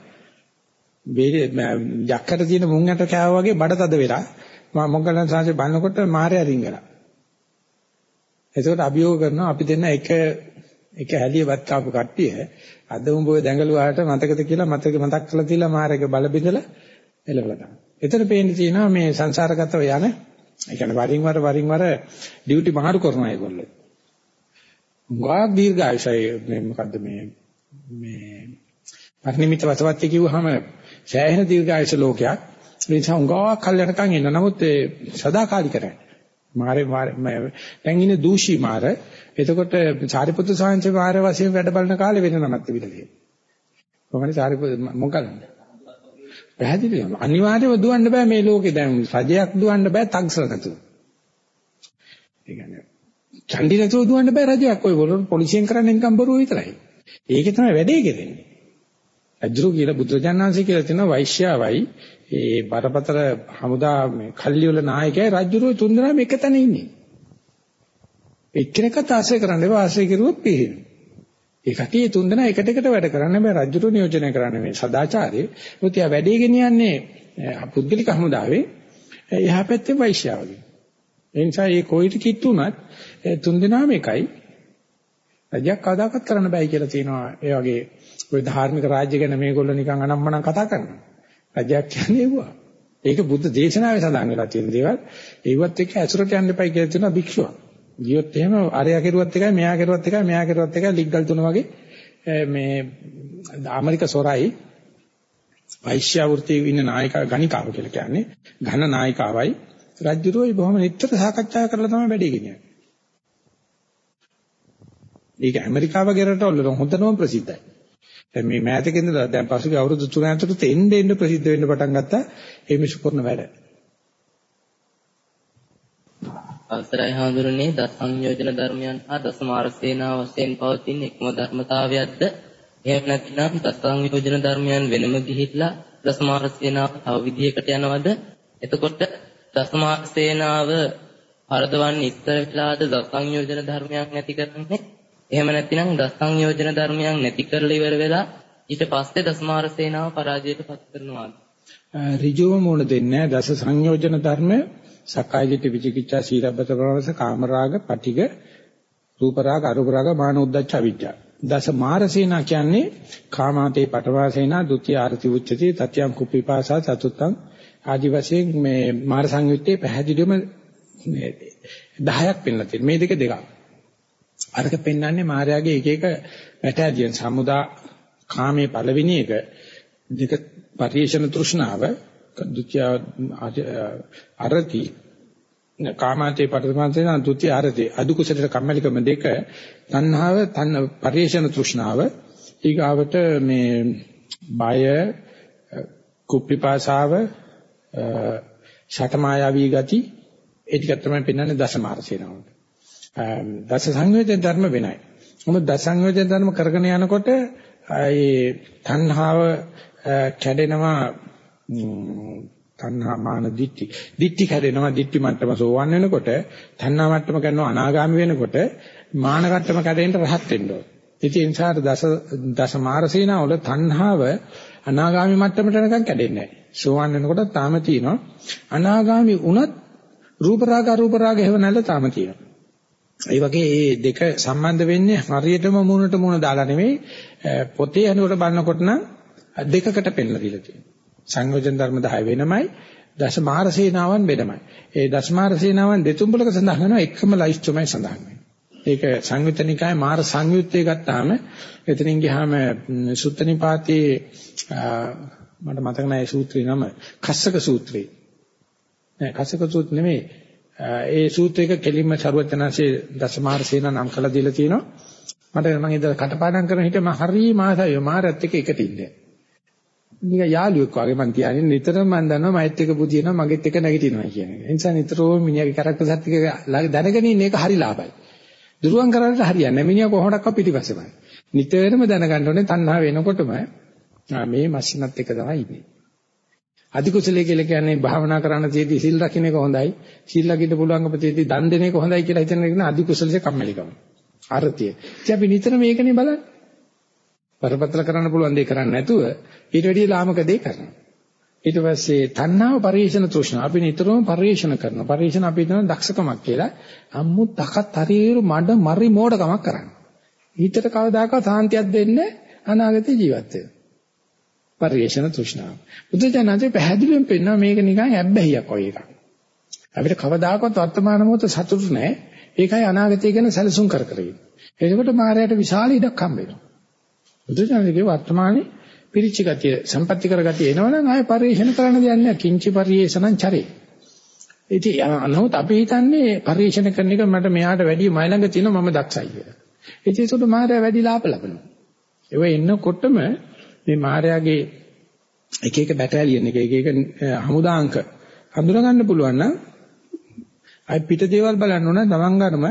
යක්කට තියෙන මුං යට කෑව වගේ බඩ තද වෙලා මම මොග්ගලන් සාංශේ බලනකොට මාරය රිංගලා. එතකොට අභියෝග කරනවා අපි දෙන්න එක එක හැලියවත් කාපු කට්ටිය අද උඹ ඔය දැඟලුවාට මතකද කියලා මතක මතක් කරලා තියලා මාරේක බල බිඳලා එලවලා ගන්න. එතන පේන්න තියෙනවා මේ සංසාරගතව යන ඒ කියන්නේ වරින් වර වරින් වර ඩියුටි මාරු කරනවා ඒගොල්ලෝ. ගාක් දීර්ඝායසයි මේ මොකද්ද මේ මේ පරිනිමිත වතවත් කිව්වහම සෑහෙන දීර්ඝායස ලෝකයක්. ඒ නිසා උංගා කල් යනකම් ඉන්න. නමුත් ඒ සදාකාලික නැහැ. මාරේ දැන් ඉන්නේ දූෂී මාර. එතකොට සාරිපුත්‍ර සාංශේ මාර වශයෙන් වැඩ බලන කාලේ වෙන නමක් තිබිලා තියෙනවා. කොහොමද සාරිපුත්‍ර මොකක්ද? පැහැදිලිවම අනිවාර්යව දුවන්න බෑ මේ ලෝකේ දැන් රජයක් දුවන්න බෑ තක්සල නැතුව. ඒ කියන්නේ චණ්ඩි නැතුව දුවන්න බෑ රජයක්. ඔය වල පොලිසියෙන් කරන්නේ නිකන් බොරුව විතරයි. ඒකේ තමයි වැඩේ කෙරෙන්නේ. අජරු කියලා බුදුරජාණන්සේ කියලා තියෙනවා වෛශ්‍යාවයි ඒ බරපතල හමුදා මේ කල්ලි වල නායකයයි රජුරෝ තුන්දෙනාම එක තැන ඉන්නේ. එක්කෙනෙක්වත් ආශ්‍රය කරන්න එපා ආශ්‍රය කරුවොත් පිළිහෙනවා. ඒ කටිය තුන්දෙනා එකට එකට වැඩ කරන්න බෑ රජුරෝ නියෝජනය කරන්න මේ සදාචාරය. මොකද යා වැඩේ ගෙනියන්නේ පුද්ගලික හමුදාවේ එහා පැත්තේ වෛශ්‍යාවගේ. ඒ නිසා මේ කොයිට කිට්ටුනත් තුන්දෙනාම එකයි. රජයක් කවදාකවත් කරන්න බෑ කියලා තියෙනවා. ඒ වගේ ওই ධාර්මික රාජ්‍ය ගැන මේගොල්ලෝ නිකන් අනම්මනම් කතා කරනවා. රජයක් කියන්නේ ඒවා. ඒක බුද්ධ දේශනාවේ සඳහන් වෙලා තියෙන දේවල්. ඒවත් එක්ක ඇසුරට යන්න එපයි කියලා තියෙනවා භික්ෂුවක්. ගියොත් එහෙම අරයා කෙරුවත් එකයි මෙයා කෙරුවත් එකයි මෙයා කෙරුවත් එකයි ලිග්ගල් තුන වගේ මේ ඇමරික සොරයි වෛශ්‍ය වෘත්තියේ ඉන්න නායිකා ගණිකාව කියලා කියන්නේ ඝන නායිකාවයි රජුරෝයි බොහොම නිතර සාකච්ඡා කරලා තමයි වැඩේ ගෙනියන්නේ. ඒක ඇමරිකාව වගේ රටවල හොඳටම ප්‍රසිද්ධයි. දැන් මේ මෑතකින් ඉඳලා දැන් පසුගිය අවුරුදු 3 ඇතුළත එන්න එන්න ප්‍රසිද්ධ වෙන්න පටන් ගත්තා මේ මිසු කරන වැඩ. අවසරයි හඳුරන්නේ දස සංයෝජන ධර්මයන් හා දස මාර්ගසේනා වශයෙන් පවතින එකම ධර්මතාවයක්ද? එහෙම නැත්නම් දස සංයෝජන ධර්මයන් වෙනම ගිහිట్లా දස මාර්ගසේනාව තව විදිහකට යනවද? එතකොට දස මාර්ගසේනාව හරදවන්නේ ඉස්සර වෙලාද දස සංයෝජන ධර්මයන් නැති කරන්නේ? එහෙම නැතිනම් දස සංයෝජන ධර්මයන් නැති කරලා ඉවර වෙලා ඊට පස්සේ දසමාර සේනාව පරාජයට පත් කරනවා. ඍජුවම මොන දෙන්නේ දස සංයෝජන ධර්ම සක්කාය දිට්ඨි විචිකිච්ඡා සීලබ්බත ප්‍රවස කාමරාග පටිග රූපරාග අරූපරාග මාන උද්දච්ච අවිජ්ජා. දස මාර සේනා කියන්නේ කාමාතේ පටවා සේනා ဒုတိ ය ආරති උච්චති තත්‍යං කුප්පිපාසා චතුත්තං ආදි වශයෙන් මේ මාර සංයුත්තේ පැහැදිලිවම 10ක් පෙන්ලා තියෙනවා. මේ දෙක දෙකක්. අරක පෙන්වන්නේ මායාවේ එක එක වැටහැදියන් සමුදා කාමයේ පළවෙනි එක දෙක පරිේශන තෘෂ්ණාව දුත්‍ය අරති. කාමාතේ පරිමාන්තේ දුත්‍ය අරති. අදු කුසලට කම්මැලිකම දෙක තණ්හාව තන්න පරිේශන තෘෂ්ණාව. ඊගාවට මේ බය කුප්පිපාසාව ෂටමායාවී ගති ඒ ටික තමයි පෙන්වන්නේ දසමාරසේනාවට දස සංයෝජන ධර්ම වෙනයි. මොකද දස සංයෝජන ධර්ම කරගෙන යනකොට ඒ තණ්හාව කැඩෙනවා තණ්හා මාන දිට්ටි. දිට්ටි කැඩෙනවා දිට්ටි මට්ටම සෝවන් වෙනකොට තණ්හා මට්ටම කරනවා අනාගාමි වෙනකොට මාන මට්ටම කැඩෙන්න රහත් වෙන්න ඕන. ඉතින් ඒ නිසා දස දස මාරසීනා වල තණ්හාව අනාගාමි මට්ටමට යනකම් කැඩෙන්නේ නැහැ. සෝවන් වෙනකොට තාම තියෙනවා. අනාගාමි වුණත් රූප රාග අරූප රාග හේව නැල්ල තාම තියෙනවා. ඒ වගේ මේ දෙක සම්බන්ධ වෙන්නේ හරියටම මූණට මූණ දාලා නෙමෙයි පොතේ අනුවට බලනකොට නම් දෙකකට පෙන්නලා දීලා තියෙනවා. සංයෝජන ධර්ම 10 වෙනමයි දශමාර සේනාවන් වෙනමයි. ඒ දශමාර සේනාවන් දෙතුම්බලක සඳහන් වෙනවා එකම ලයිස්ට් තමයි සඳහන් වෙන්නේ. ඒක සංයුත්තනිකාය මාර සංයුත්තේ ගත්තාම එතනින් ගියාම සුත්තනිපාතේ මට මතක නැහැ සූත්‍රේ නම කස්සක සූත්‍රේ. නෑ කස්සක සූත්‍ර නෙමෙයි. ඒ සූත්‍රයක කෙලින්ම ਸਰවඥාන්සේ දසමාර සේන නම් කළා දීලා තියෙනවා. මට මම ඉත කටපාඩම් කරන හිට මම හරි මාසයි මාරත් එක්ක එකට ඉන්නේ. නික යාළුවෙක් වගේ මං කියන්නේ නිතරම මම දන්නවා මයිත් එක පුදිනවා මගෙත් එක නැගිටිනවා කියන එක. ඒ නිසා නිතරම මිනිහාගේ කැරක්ටර් සත් ටික දැනගෙන ඉන්න එක හරි ලාභයි. දුරුවන් කරන්නට හරියන්නේ නැහැ. මිනිහා කොහොමඩක්වත් පිටිපස්සෙමයි. නිතරම දැනගන්න ඕනේ තණ්හා වෙනකොටම මේ මැෂිනත් එක තමයි ඉන්නේ. අධිකුසලයේ කියලා කියන්නේ භාවනා කරන්න තියෙදි සිල් රකින්න එක හොඳයි. සිල් ලකින්න පුළුවන්කම තියෙදි දන් දෙන එක හොඳයි කියලා හිතන එක නේ අධිකුසලයේ කම්මැලිකම. අර්ථය. ඉතින් අපි නිතර මේකනේ බලන්නේ. බරපතල කරන්න පුළුවන් දේ කරන්නේ නැතුව ඊට වැඩිය ලාමක දේ කරනවා. ඊට පස්සේ තණ්හාව පරිේශන තෘෂ්ණා අපි නිතරම පරිේශන කරනවා. පරිේශන අපි හිතන දක්ෂකමක් කියලා. අම්මු තකත් හරියරු මඩ මරි මෝඩකමක් කරන්නේ. හිතට කවදාකවත් සාන්තියක් දෙන්නේ අනාගතේ ජීවත් වෙන්න. පරිේශන තෘෂ්ණාව. බුදුජානකේ පැහැදිලිවම පෙන්නනවා මේක නිකන් ඇබ්බැහියක් වගේ එකක්. අපිට කවදාකවත් වර්තමාන මොහොත සතුටු නැහැ. ඒකයි අනාගතය ගැන සැලසුම් කර කර ඉන්නේ. එතකොට මායයට විශාල ඉඩක් හම්බ වෙනවා. බුදුජානකේ වර්තමානයේ පිරිච්ච ගතිය, සම්පත්‍ති කර ගතිය එනවනම් ආය පරිේශන කරන්න දෙයක් නැහැ. කිංචි පරිේශනං චරේ. ඉතින් අනහොත් අපි හිතන්නේ පරිේශන කරන එක මට මෙයාට වැඩිය මයි ළඟ තියෙනවා මම දක්ෂයි කියලා. ඉතින් ඒකට මායя වැඩි ලාභ ලබනවා. ඒව එන්නකොටම මේ මායාගේ එක එක බැටාලියන් එක එක එක හමුදාංක හඳුනා ගන්න පුළුවන් නම් අයි පිට දේවල් බලන්න ඕන තමන්ගරම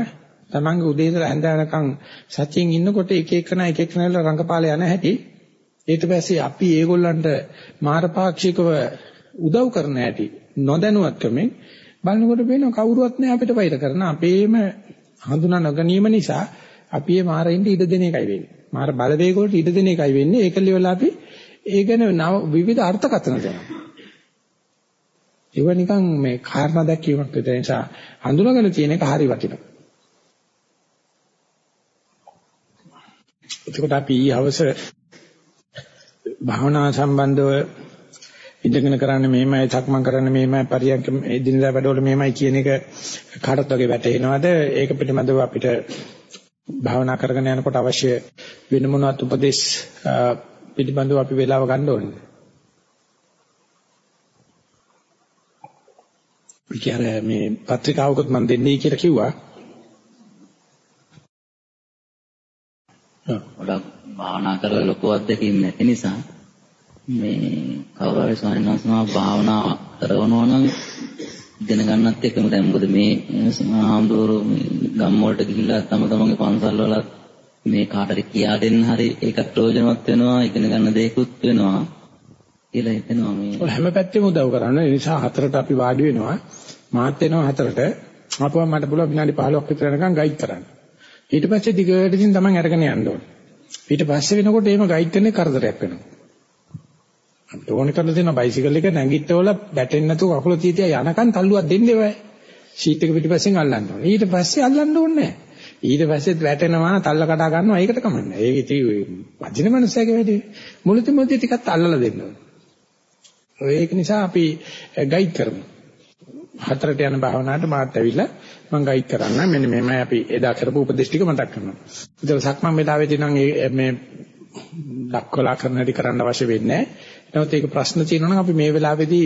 තමන්ගේ උදේ ඉඳලා හැන්ද වෙනකන් සත්‍යයෙන් ඉන්නකොට එක එකන එක එකනල රංගපාල යන හැටි ඊට පස්සේ අපි ඒගොල්ලන්ට මාරපාක්ෂිකව උදව් කරන හැටි නොදැනුවත්කමෙන් බලනකොට පේනවා කවුරුවත් නැහැ අපිට වෛර කරන අපේම හඳුනා නොගැනීම නිසා අපි මේ මාරින්ට ඉඩ දෙන එකයි වෙන්නේ. මාර බලවේග වලට ඉඩ දෙන එකයි වෙන්නේ. ඒකල වෙලා අපි ඒ ගැන විවිධ අර්ථකථන දෙනවා. ඒව නිකන් මේ කාරණා දැක්වීමක් විතර නිසා හඳුනාගෙන තියෙන එක හරි වටිනවා. එතකොට අපි ඊවස භාවනා සම්බන්ධව ඉඳගෙන කරන්නේ මෙහෙමයි, සක්මන් කරන්නේ මෙහෙමයි, පරියන්ක එදිනදා වැඩවල මෙහෙමයි කියන එක කාටත් වගේ වැටහෙනවද? ඒක පිටිමදව අපිට භාවනා කරගෙන යනකොට අවශ්‍ය වෙන මොනවත් උපදේශ පිළිබඳව අපි වෙලාව ගන්න ඕනේ. විචාර මේ පත්‍රිකාවකුත් මම දෙන්නේ කියලා කිව්වා. ගොඩක් භාවනා කරලා ලොකු අත්දැකීම් නැති නිසා මේ කවුරු හරි ස්වාමීන් වහන්සේ භාවනා කරනවා නම් ඉගෙන ගන්නත් එකම දැන්. මොකද මේ ආම්දෝරෝ ගම් වලට ගිහිල්ලා තම තමන්ගේ පන්සල් වල මේ කාටද කියා දෙන්න හරි ඒකත් ප්‍රයෝජනවත් වෙනවා ඉගෙන ගන්න දෙයක්ත් වෙනවා කියලා හිතෙනවා මේ. හැම පැත්තෙම උදව් කරන්න. ඒ නිසා හතරට අපි වාඩි වෙනවා. මාත් වෙනවා හතරට. ආපුවම මට පුළුවන් විනාඩි 15ක් විතර යනකම් ගයිඩ් කරන්න. ඊට පස්සේ දිගට ඉතින් තමන් අරගෙන යන්න ඕනේ ඊට පස්සේ වෙනකොට එහෙම ගයිඩ් කරන්නේ කරදරයක් වෙනවා අපිට ඕන කරලා තියෙන බයිසිකල් එක නැගිටවල බැටෙන්නේ නැතුව කකුල තීතිය යනකන් තල්ලුවක් දෙන්නේ ඔය. ෂීට් එක පිටිපස්සෙන් අල්ලන්න ඕනේ. ඊට පස්සේ අල්ලන්න ඕනේ ඊට පස්සෙත් වැටෙනවා තල්ල කඩා ගන්නවා ඒකට කමන්නේ. ඒක ඉතින් වදින මනුස්සයගේ වැඩේ. මුලති මුලති ටිකක් අල්ලලා දෙන්න ඕනේ. ඒක නිසා අපි ගයිඩ් කරමු. හතරට යන භාවනාවට මාත් ඇවිල්ලා මම ගයිඩ් කරන්න. මෙන්න මෙහෙමයි අපි එදා කරපු උපදේශ ටික මතක් කරනවා. ඒතර සක්මන් වෙලාවේදී නම් මේ දක්වලා කරන හැටි කරන්න අවශ්‍ය වෙන්නේ නැහැ. නමුත් ඒක ප්‍රශ්න තියෙනවා නම් අපි මේ වෙලාවේදී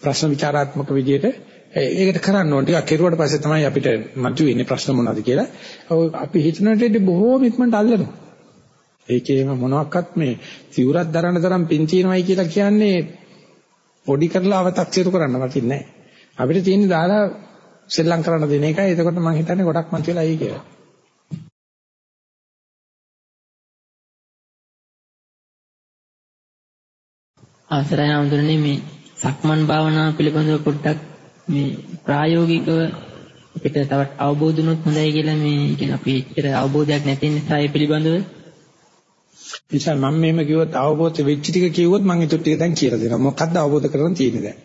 ප්‍රශ්න විචාරාත්මක විදියට ඒකට කරන්න ඕන ටිකක් කෙරුවට පස්සේ තමයි අපිට මතුවෙන්නේ ප්‍රශ්න මොනවද කියලා. අපි හිතනට බොහෝම ඉක්මනට අල්ලනවා. ඒකේම මොනවත් මේ සිවුරක් දරන තරම් පින් තියනවයි කියලා කියන්නේ පොඩි කරලා අව탁සිරු කරන්න වටින්නේ නැහැ. අපිට තියෙන්නේ දාලා සෙල්ලම් කරන්න දෙන එකයි. එතකොට මම හිතන්නේ ගොඩක් මතුවලා එයි කියලා. අවසරයි හඳුනන්නේ මේ සක්මන් භාවනාව පිළිබඳව පොඩ්ඩක් මේ ප්‍රායෝගිකව අපිට තවත් අවබෝධ වුණොත් හොඳයි කියලා මේ කියන්නේ අපි ඇත්තට අවබෝධයක් නැති නිසා ඒ පිළිබඳව නිසා මම මෙහෙම කිව්වොත් අවබෝධ වෙච්ච ටික කිව්වොත් මම ඒක ටික දැන් කියලා දෙනවා මොකක්ද අවබෝධ කරගන්න තියෙන්නේ දැන්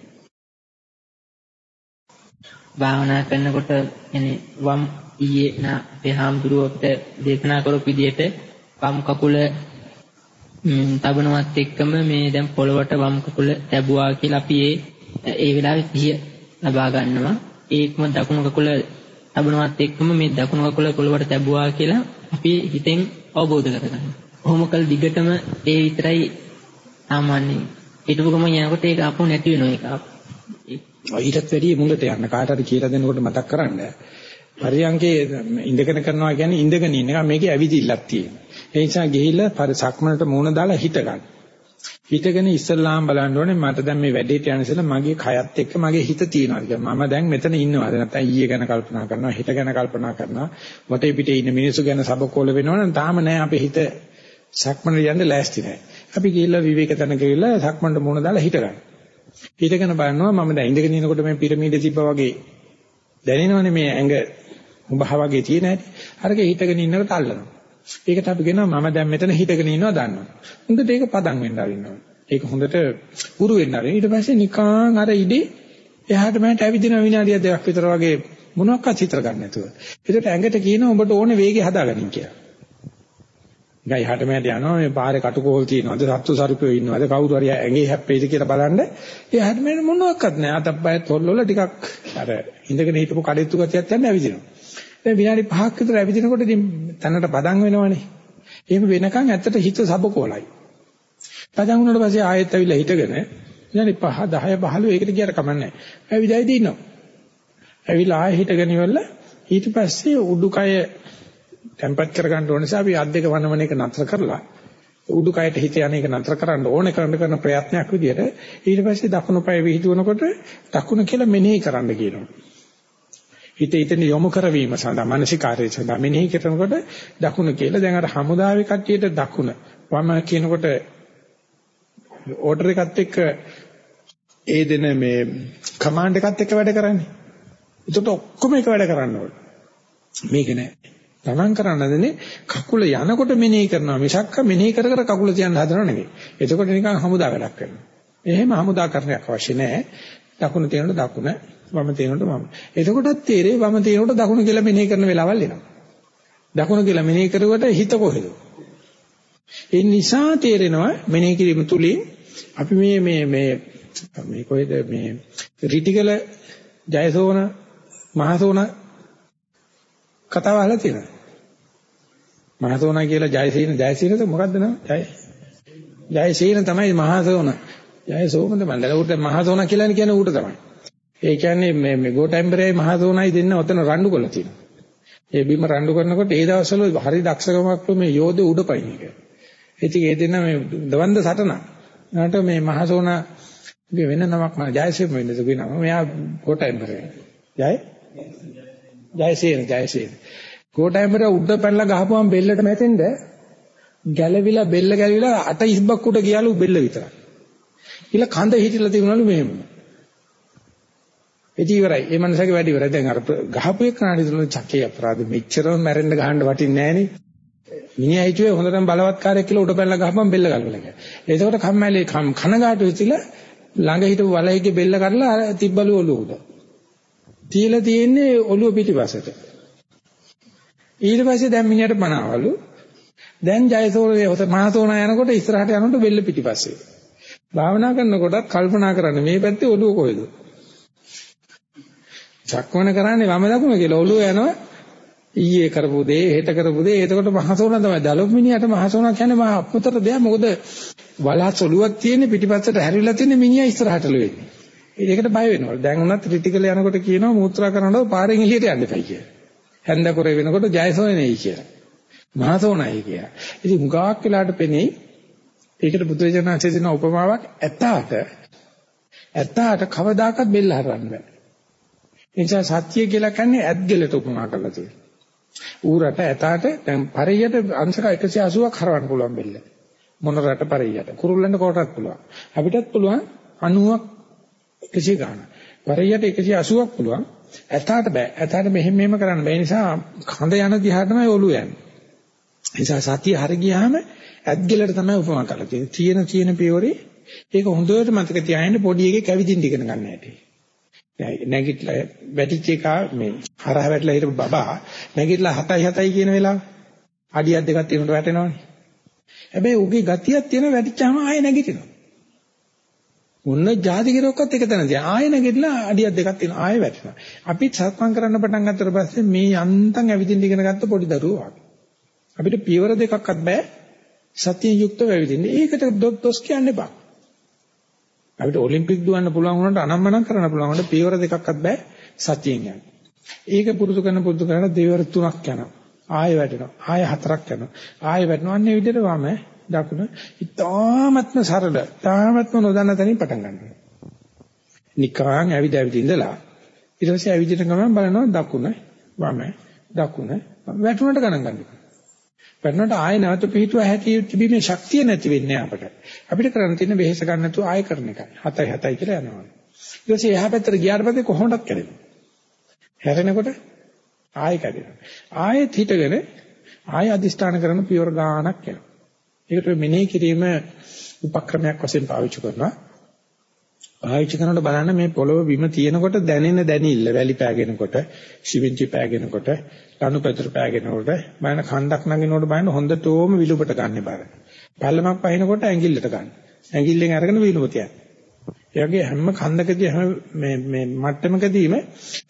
භාවනා කරනකොට يعني වම් ඊයේ නා අපේ හාමුදුරුවෝ අපිට දේශනා කරපු විදිහට වම් කකුල තබනවත් එක්කම මේ දැන් පොළවට වම් කකුල තැබුවා කියලා අපි ඒ ඒ වෙලාවේ සිහිය ලබා ගන්නවා. ඒකම දකුණු කකුල තබනවත් එක්කම මේ දකුණු කකුල පොළවට තැබුවා කියලා අපි හිතෙන් අවබෝධ කරගන්නවා. කොහොම කල් දිගටම ඒ විතරයි සාමාන්‍යයෙන්. ඊටු ගම යනකොට ඒක අපෝ නැති වෙනවා ඒක. ඊටත් වැඩිය මුලට යන්න කාට හරි කියලා දෙනකොට මතක් කරන්න. පරියංගේ ඉඳගෙන කරනවා කියන්නේ ඉඳගෙන ඉන්න එක මේකේ ඇවිදිල්ලක් තියෙනවා. ඒ නිසා ගිහිල්ලා පරි සක්මනට මූණ දාලා හිට ගන්න. හිටගෙන ඉස්සල්ලාම බලන්න ඕනේ මට දැන් මේ වැඩේට යන ඉස්සෙල්ලා මගේ කයත් එක්ක මගේ හිත තියනවා කියලා. මම දැන් මෙතන ඉන්නවාද නැත්නම් ඊයේ ගැන කල්පනා කරනවා, හෙට ගැන කල්පනා කරනවා, වටේ පිටේ ඉන්න මිනිස්සු ගැන සබකෝල වෙනවනම් තාම නෑ අපේ හිත සක්මනට යන්න ලෑස්ති නෑ. අපි ගිහිල්ලා විවේක තැන ගිහිල්ලා සක්මන්ට මුණ දාලා හිට ගන්න. හිටගෙන බලනවා මම දැන් ඉඳගෙන ඉනකොට මේ පිරමීඩ තිබ්බා වගේ දැනෙනවනේ මේ ඇඟ උඹහ වගේ තියෙන හැටි. අරක හිටගෙන ඉන්නකොට අල්ලනවා. ඒකට අපි කියනවා මම දැන් මෙතන හිටගෙන ඉන්නවා දන්නවා. හොඳට ඒක පදම් වෙන්න අරින්නවා. ඒක හොඳට උරු වෙන්න අරින්න. ඊට පස්සේ නිකාන් අර ඉදී එහාට මෙහාට ඇවිදින විනාඩියක් දෙකක් විතර වගේ මොනවාක්වත් හිතර ගන්න නැතුව. ඒකට ඇඟට කියනවා උඹට ඕනේ වේගය හදාගන්න කියලා. ගයි හට මෙහාට යනවා මේ පාරේ කටුකෝල් තියෙනවද සත්තු සර්පයෝ ඉන්නවද කවුරු හරි ඇඟේ හැප්පෙයිද කියලා බලන්න ඒ හට මෙහාට මොනවාක්වත් නැහැ අතප්පයත් හොල්ලවල ටිකක් අර ඉඳගෙන හිටපු කඩਿੱතු ගතියක් යන ඇවිදිනවා දැන් විනාඩි 5ක් විතර ඇවිදිනකොට ඉතින් තැනට පදම් වෙනවනේ. එහෙම වෙනකන් ඇත්තට හිත සබකෝලයි. පදම් වුණාට පස්සේ ආයෙත් ඇවිල්ලා හිටගෙන විනාඩි 5 10 15 ඒකට ගියට කමන්නේ. ඇවිදයිද ඉන්නවා. ඇවිල්ලා ආයෙ හිටගෙන ඉවරලා ඊට පස්සේ උඩුකය tempat කරගන්න ඕන නිසා අපි අත් දෙක වනවන එක නතර කරලා උඩුකයට හිත යන එක නතර කරන්න ඕනේ කරන්න කරන ප්‍රයත්නයක් විදියට ඊට පස්සේ දකුණු පාය විහිදුවනකොට දකුණ කියලා මෙනෙහි කරන්න කියනවා. හිත හිතන යොමු කරවීම සඳහා මානසිකාරය සඳහා මෙනෙහි කරනකොට දකුණ කියලා දැන් අර හමුදාවේ කට්ටියට දකුණ වම කියනකොට ඕඩර් එකත් එක්ක ඒ දෙන මේ කමාන්ඩ් එකත් එක්ක වැඩ කරන්නේ. ඒකට ඔක්කොම එක වැඩ කරන්න ඕනේ. මේක නෑ. තමන් කරන්න දෙන්නේ කකුල යනකොට මෙනෙහි කරනවා මිසක්ක මෙනෙහි කර කර කකුල තියන්න හදනව නෙවෙයි. එතකොට නිකන් හමුදා වැඩක් කරනවා. එහෙම හමුදා කරන්නයක් අවශ්‍ය නෑ. දකුණ තියෙනකොට දකුණ වම තියෙනකොට වම. එතකොටත් තේරෙයි වම තියෙනකොට දකුණ කියලා මෙනෙහි කරන වෙලාවල් එනවා. දකුණ කියලා මෙනෙහි කරුවට හිත කොහෙද? ඒ නිසා තේරෙනවා මෙනෙහි කිරීම තුලින් අපි මේ මේ මේ මේ කොහෙද මේ රිටිකල ජයසෝන මහසෝන කතාව අහලා තියෙනවා. මහසෝන කියලා ජයසීන ජයසීනද මොකද්ද නම? ජය ජයසීන තමයි මහසෝන. ජයසෝමද මන්දල උට මහසෝන කියලා කියන්නේ ඌට තමයි. ඒ කියන්නේ මේ මේ ගෝඨැම්බරේ මහසෝනයි දෙන්න ඔතන රණ්ඩු කරලා තියෙනවා. ඒ බිම රණ්ඩු කරනකොට ඒ දවස්වල හරි දක්ෂකමක් මේ යෝධ උඩ පයින් එක. ඉතින් ඒ දෙන්න මේ දවන්ද සටන. නාට මේ මහසෝන වෙන නමක් මම ජයසේන වෙන්නද කියනවා. මෙයා ගෝඨැම්බරේ. ජය ජයසේන ජයසේන. ගෝඨැම්බරේ උඩ පැනලා ගහපුවම බෙල්ලට මැතෙන්ද ගැලවිලා බෙල්ල ගැලවිලා අට ඉස්බක් උඩ ගියලු බෙල්ල විතරයි. ඊළ කඳ හිටිලා තිබුණලු මෙහෙම. ඒක ඉවරයි. ඒ මනසගේ වැඩි ඉවරයි. දැන් අර ගහපු එකනට ඉතල චක්කේ අපරාධ මෙච්චරම මැරෙන්න ගහන්න වටින්නේ නැහනේ. මිනිහා හිතුවේ හොඳටම බලවත්කාරයෙක් කියලා උඩ පැනලා ගහපම් බෙල්ල ගලවලා කියලා. ඒකෝට කම්මැලි කනගාටු වෙතිලා ළඟ හිටපු වලහිගේ බෙල්ල කඩලා තිබ්බලු ඔළුව උඩ. තියලා තියෙන්නේ ඔළුව පිටිපසට. ඊට පස්සේ දැන් මිනිහට මනාවලු. දැන් ජයසෝරේ මහසෝනා යනකොට ඉස්සරහට යනකොට බෙල්ල පිටිපස්සේ. භාවනා කරනකොටත් කල්පනා කරන්න මේ පැත්තේ ඔළුව කොහෙද? චක්මන කරන්නේ වම දකුණ කියලා ඔළුව යනවා ඊයේ කරපු දේ හෙට කරපු දේ එතකොට මහසෝනා තමයි දලොප් මිනිහට මහසෝනා කියන්නේ මහ අපතර දෙයක් මොකද වලහත් ඔළුවක් තියෙන පිටිපස්සට හැරිලා තියෙන මිනිහා ඉස්සරහටලු වෙන්නේ ඒකට බය වෙනවා දැන් උනත් ක්‍රිටිකල් යනකොට කියනවා මූත්‍රා කරනකොට පාරෙන් එළියට යන්න එපයි කියලා හැන්ද කරේ වෙනකොට ජයසෝනේ කියලා මහසෝනායි කියලා ඉතින් මුගාවක් වෙලාට පෙනේ ඒකට බුදුරජාණන්සේ දෙන උපමාවක් ඇත්තාට ඇත්තාට කවදාකවත් බෙල්ල හරවන්න බෑ නිසා සත්‍ය කියලා කියන්නේ ඇත්ගෙලට උපමා කරලා තියෙනවා. ඌරට ඇතාට දැන් පරියට අංශක 180ක් හරවන්න පුළුවන් බෙල්ල. මොනරට පරියට. කුරුල්ලන්ට කොටත් පුළුවන්. අපිටත් පුළුවන් 90ක් 100 ගන්න. පරියට 180ක් පුළුවන්. ඇතාට බෑ. ඇතාට මෙහෙම මෙහෙම කරන්න බෑ. නිසා කඳ යන දිහා තමයි ඔළුව යන්නේ. නිසා සතිය හරි ගියාම ඇත්ගෙලට තමයි උපමා කරලා තියෙන්නේ. තියෙන තියෙන පියවරේ ඒක හොඳට මතක තියාගන්න පොඩි එකේ කැවිදින්න ඉගෙන ගන්න හැටි. නැගිටලා වැටිච්ච එක මේ හරහ වැටලා හිටපු බබා නැගිටලා 7යි 7යි කියන වෙලාව අඩියක් දෙකක් තියෙනකොට වැටෙනවනේ. හැබැයි උගේ ගතියක් තියෙන වැටිච්චාම ආයෙ නැගිටිනවා. මොන જાති කෙරොක්කත් එක තැන තියන. ආයෙ නැගිටලා අඩියක් දෙකක් තියෙන ආයෙ වැටෙනවා. අපිත් සක්මන් කරන්න පටන් ගත්තට පස්සේ මේ යන්තම් ඇවිදින්න ඉගෙන ගත්ත පොඩි දරුවෝ වගේ. අපිට පියවර දෙකක්වත් බෑ සතිය යුක්තව ඇවිදින්න. ඒකට දොස් කියන්න එපා. අපිට ඔලිම්පික් දුවන්න පුළුවන් වුණාට අනම්මනම් කරන්න පුළුවන් වුණාට පියවර දෙකක්වත් බෑ සතියෙන් යන්න. ඒක පුරුදු කරන පුරුදු කරන දෙවර තුනක් යනවා. ආයෙ වැටෙනවා. ආයෙ හතරක් යනවා. ආයෙ වැටෙනවා. අන්නේ විදිහට වම දකුණ ඉතාමත්ම සරල. ඉතාමත්ම නොදන්න තැනින් පටන් ගන්නවා. නිකාන් ඇවිද ඇවිද ඉඳලා ඊට පස්සේ ඇවිදින ගමන් බලනවා දකුණ වම දකුණ වැටුණට ගණන් ගන්නවා. වැටුණට ආයෙ නැවත පිටුව හැටි තිබීමේ ශක්තිය නැති වෙන්නේ අපට. අපිට කරන්න තියෙන වෙහෙස ගන්න නැතුව ආයෙ කරන එකයි. 7යි 7යි කියලා යනවා. ඊට පස්සේ එහා පැත්තට ගියාට පස්සේ කොහොමදක් කැඩෙනවා. හැරෙනකොට ආයෙ කැඩෙනවා. ආයෙත් හිටගෙන ආයෙ අදිස්ථාන කරන පියවර ගානක් යනවා. ඒකට මෙනෙහි කිරීම උපක්‍රමයක් වශයෙන් පාවිච්චි කරනවා. පාවිච්චි කරනකොට බලන්න මේ පොළොව බිම තියෙනකොට දැනෙන දැනිල්ල වැලි පෑගෙනකොට, සිවින්චි පෑගෙනකොට, ලනු පැතුරු පෑගෙනකොට, බලන්න කන්දක් නගිනකොට බලන්න හොඳටම විලුඹට ගන්න බාර. පල්ලමක් පහිනකොට ඇඟිල්ලට ගන්න. ඇඟිල්ලෙන් අරගෙන විලුඹ තියන්න. ඒ වගේ හැම කන්දකදී හැම මේ මේ මට්ටමකදීම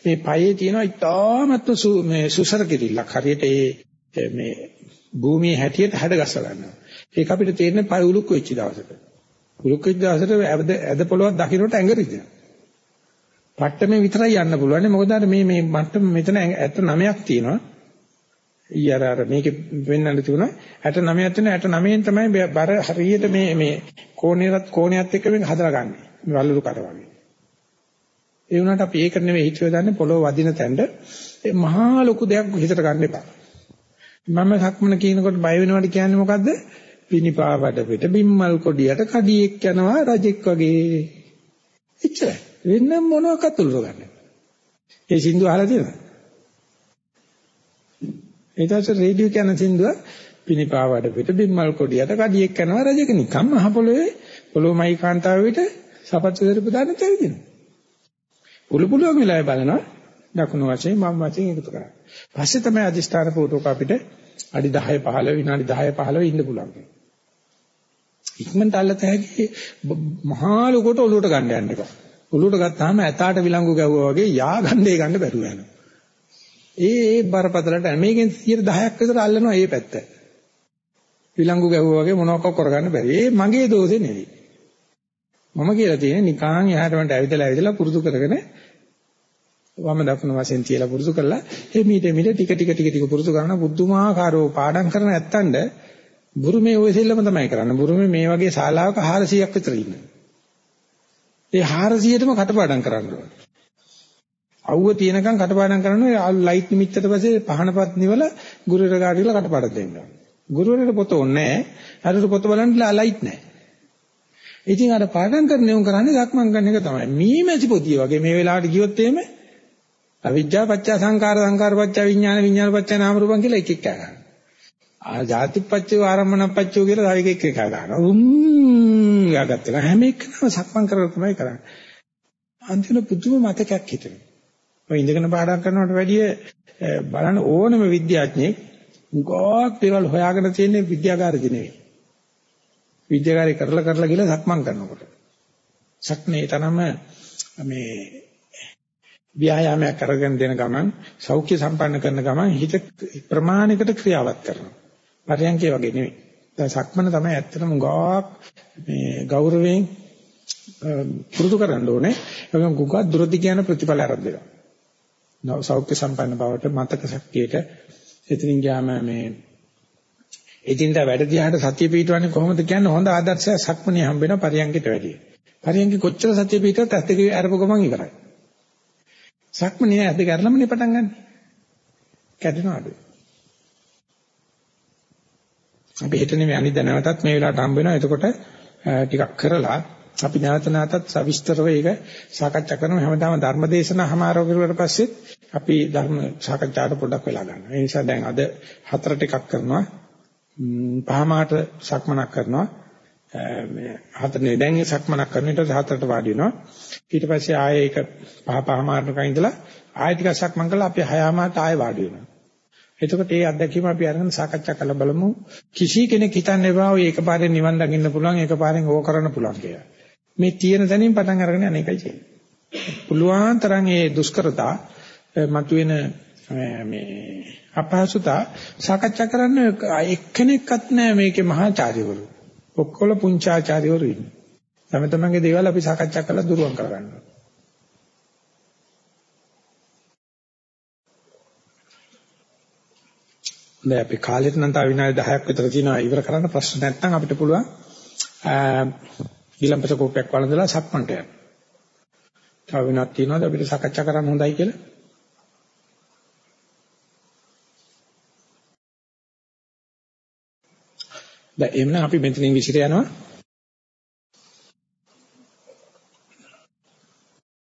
මේ පයේ තියෙන ඉතාමත්ව මේ සුසර කිරිල්ලක් හරියට ඒ මේ භූමියේ හැටියට හැඩ ගස්ස ගන්නවා. ඒක අපිට තේරෙන්නේ පය උලුක් වෙච්ච දවසට. උලුක් වෙච්ච දවසට ඇද ඇද පොළොවක් දකින්නට ඇඟ රිදෙනවා. පට්ටමේ විතරයි යන්න පුළුවන්. මොකද අර මේ මේ මට්ටම මෙතන ඇත නමයක් තියෙනවා. ඊයර අර මේකේ වෙන්නන්න තිබුණා 69ක් තියෙන 69න් තමයි බර හරියට මේ මේ කෝණයත් කෝණයත් එක්ක මේක හදලාගන්නේ. වලලු කර වගේ. ඒ වුණාට අපි ඒක නෙවෙයි හිතුවේ දන්නේ පොළොව වදින තැනට ඒ මහා ලොකු දෙයක් හිතට ගන්න එපා. මම සක්මන කියනකොට බය වෙනවට කියන්නේ මොකද්ද? පිනිපාවඩ පිට බිම්මල් කොඩියට කඩියෙක් යනවා රජෙක් වගේ. එච්චරයි. වෙන මොනවාකට උල්ව ගන්න. ඒ සින්දු අහලා තියෙනවද? ඊට පස්සේ රේඩියෝ කියන සින්දුව පිනිපාවඩ පිට බිම්මල් කොඩියට කඩියෙක් යනවා රජෙක් නිකම් මහ පොළොවේ පොළොමයි කාන්තාව විතර සපත්තු දරපු දාන්න තැවිදිනවා. පුළු පුළුවන් වෙලාවෙ බලනවා දකුණු වශයෙන් මම වශයෙන් එකතු කරා. පස්සේ තමයි අදිස්ථාන පූර්වක අපිට අඩි 10 15 විනාඩි 10 15 ඉන්න පුළුවන්. ඉක්මනට අල්ලත හැකි මහා ලොකට ඔලුවට ගන්න යන්න එපා. ඔලුවට ගත්තාම ඇතාට විලංගු ගැව්වා වගේ යා ගන්න ඒ ගන්න බැරුව යනවා. ඒ ඒ බරපතලට මේකෙන් 10ක් විතර අල්ලනවා ඒ පැත්ත. විලංගු ගැව්වා වගේ මොනවක් කරගන්න බැරි. ඒ මගේ දෝෂේ නෙවෙයි. මම කියලා තියෙන්නේ නිකාන් එහාට වන්ට ඇවිදලා ඇවිදලා පුරුදු කරගෙන වම දකුණු වශයෙන් තියලා පුරුදු කරලා එමීට එමීට ටික ටික ටික ටික පුරුදු කරන බුද්ධමාකාරෝ පාඩම් කරන නැත්තඳ බුරුමේ ওই සෙල්ලම තමයි කරන්නේ. බුරුමේ මේ වගේ ශාලාවක 400ක් විතර ඉන්නවා. ඒ 400ටම කටපාඩම් කරන්න ඕනේ. අවුව තියෙනකන් කටපාඩම් කරනවා ලයිට් නිමිත්තට පස්සේ පහනපත් නිවල ගුරුවරයා ගාඩිලා කටපාඩම් දෙන්නවා. ගුරුවරයාට පොත ඕනේ නැහැ. හරියට පොත බලන්න ලයිට් නැහැ. ඉතින් අර පාඩම් කරන උන් කරන්නේ සක්මන් කරන එක තමයි. මීමැසි පොතිය වගේ මේ වෙලාවට ගියොත් එහෙම අවිජ්ජා පත්‍ය සංකාර සංකාර පත්‍ය විඥාන විඥාන පත්‍ය නාම රූපං කියලා එක එක ගන්නවා. ආ ජාතිපත්‍ය ආරම්මන පත්‍ය කියලා තව එක එක එක ගන්නවා. උම් ගාගත්ත හැම එකම සක්මන් කරලා තමයි කරන්නේ. අන්තිම පුදුම මතකයක් හිතෙනවා. ඔය ඉඳගෙන පාඩම් කරනවට වැඩිය බලන්න ඕනම විද්‍යාඥයෙක් ගොඩක් දේවල් හොයාගෙන තියෙන විද්‍යාගාරෙදි නෙවෙයි. විද්‍යාගාරය කරලා කරලා ගිහලා සක්මන් කරනකොට. සක්නේ තරම මේ ව්‍යායාමයක් අරගෙන දෙන ගමන් සෞඛ්‍ය සම්පන්න කරන ගමන් හිත ප්‍රමාණයකට ක්‍රියාවත් කරනවා. පරයන්කේ වගේ නෙවෙයි. දැන් සක්මන තමයි ඇත්තටම ගාක් මේ ගෞරවයෙන් පුරුදු කරන්න ඕනේ. ඒක ගුගක් දුරදි කියන ප්‍රතිඵල ආරම්භ වෙනවා. සෞඛ්‍ය සම්පන්න බවට මතක ශක්තියට එතනින් ගියාම මේ එදින්දා වැඩ දිහාට සතිය පිටවන්නේ කොහොමද කියන්නේ හොඳ ආදර්ශයක් සක්මණේ හම්බ වෙන පරියන්කිට වැඩිය. පරියන්කි කොච්චර සතිය පිටවත් ඇත්ත කිව්වේ අරපු ගමන් ඉවරයි. සක්මණේ ඇද්ද කරලමනේ පටන් ගන්න. කැඩෙනවද? අපි හිතන්නේ මේ අනිද්දා නැවතත් මේ වෙලාවට හම්බ වෙනවා. එතකොට ටිකක් කරලා අපි නැවත නැවතත් සවිස්තරව ඒක සාකච්ඡා කරනවා. හැමදාම ධර්ම දේශනා හමාරව කරුවාට පස්සේ අපි ධර්ම සාකච්ඡාට පොඩ්ඩක් වෙලා ගන්නවා. ඒ නිසා දැන් අද හතරට එකක් කරනවා. පහමාට සක්මනක් කරනවා. මේ හතරනේ දැන් සක්මනක් කරන විට හතරට වාඩි වෙනවා. ඊට පස්සේ ආයේ ඒක පහ පහමාරක ඉඳලා ආයෙ ටිකක් සක්මන් කරලා අපි හයමාට ආයෙ වාඩි වෙනවා. එතකොට මේ අත්දැකීම අපි අරගෙන සාකච්ඡා කරලා බලමු. කිසි කෙනෙක් හිතන්නේ බෑ ඔය එකපාරෙන් නිවන් දකින්න පුළුවන් එකපාරෙන් ඕක කරන්න පුළුවන් කියලා. මේ තියෙන තැනින් පටන් අරගෙන අනේකයි තියෙන්නේ. පුළුවන් තරම් ඒ දුෂ්කරතා මතුවෙන මේ අපහසුතා සාකච්ඡා කරන්න එක්කෙනෙක්වත් නැහැ මේකේ මහාචාර්යවරු. ඔක්කොල පුංචාචාර්යවරු ඉන්නේ. තම තමන්ගේ දේවල් අපි සාකච්ඡා කරලා දුරුවන් කරගන්නවා. දැන් අපි කාලෙට නම් තව විනාඩි 10ක් විතර තියෙනවා ඉවර කරන්න ප්‍රශ්න නැත්නම් අපිට පුළුවන් ඊළඟට කෝපයක් වළඳලා සක්මන්ට යන්න. තව වෙනක් තියෙනවද අපිට සාකච්ඡා කරන්න හොඳයි කියලා? දැන් එන්න අපි මෙතනින් විසිර යනවා.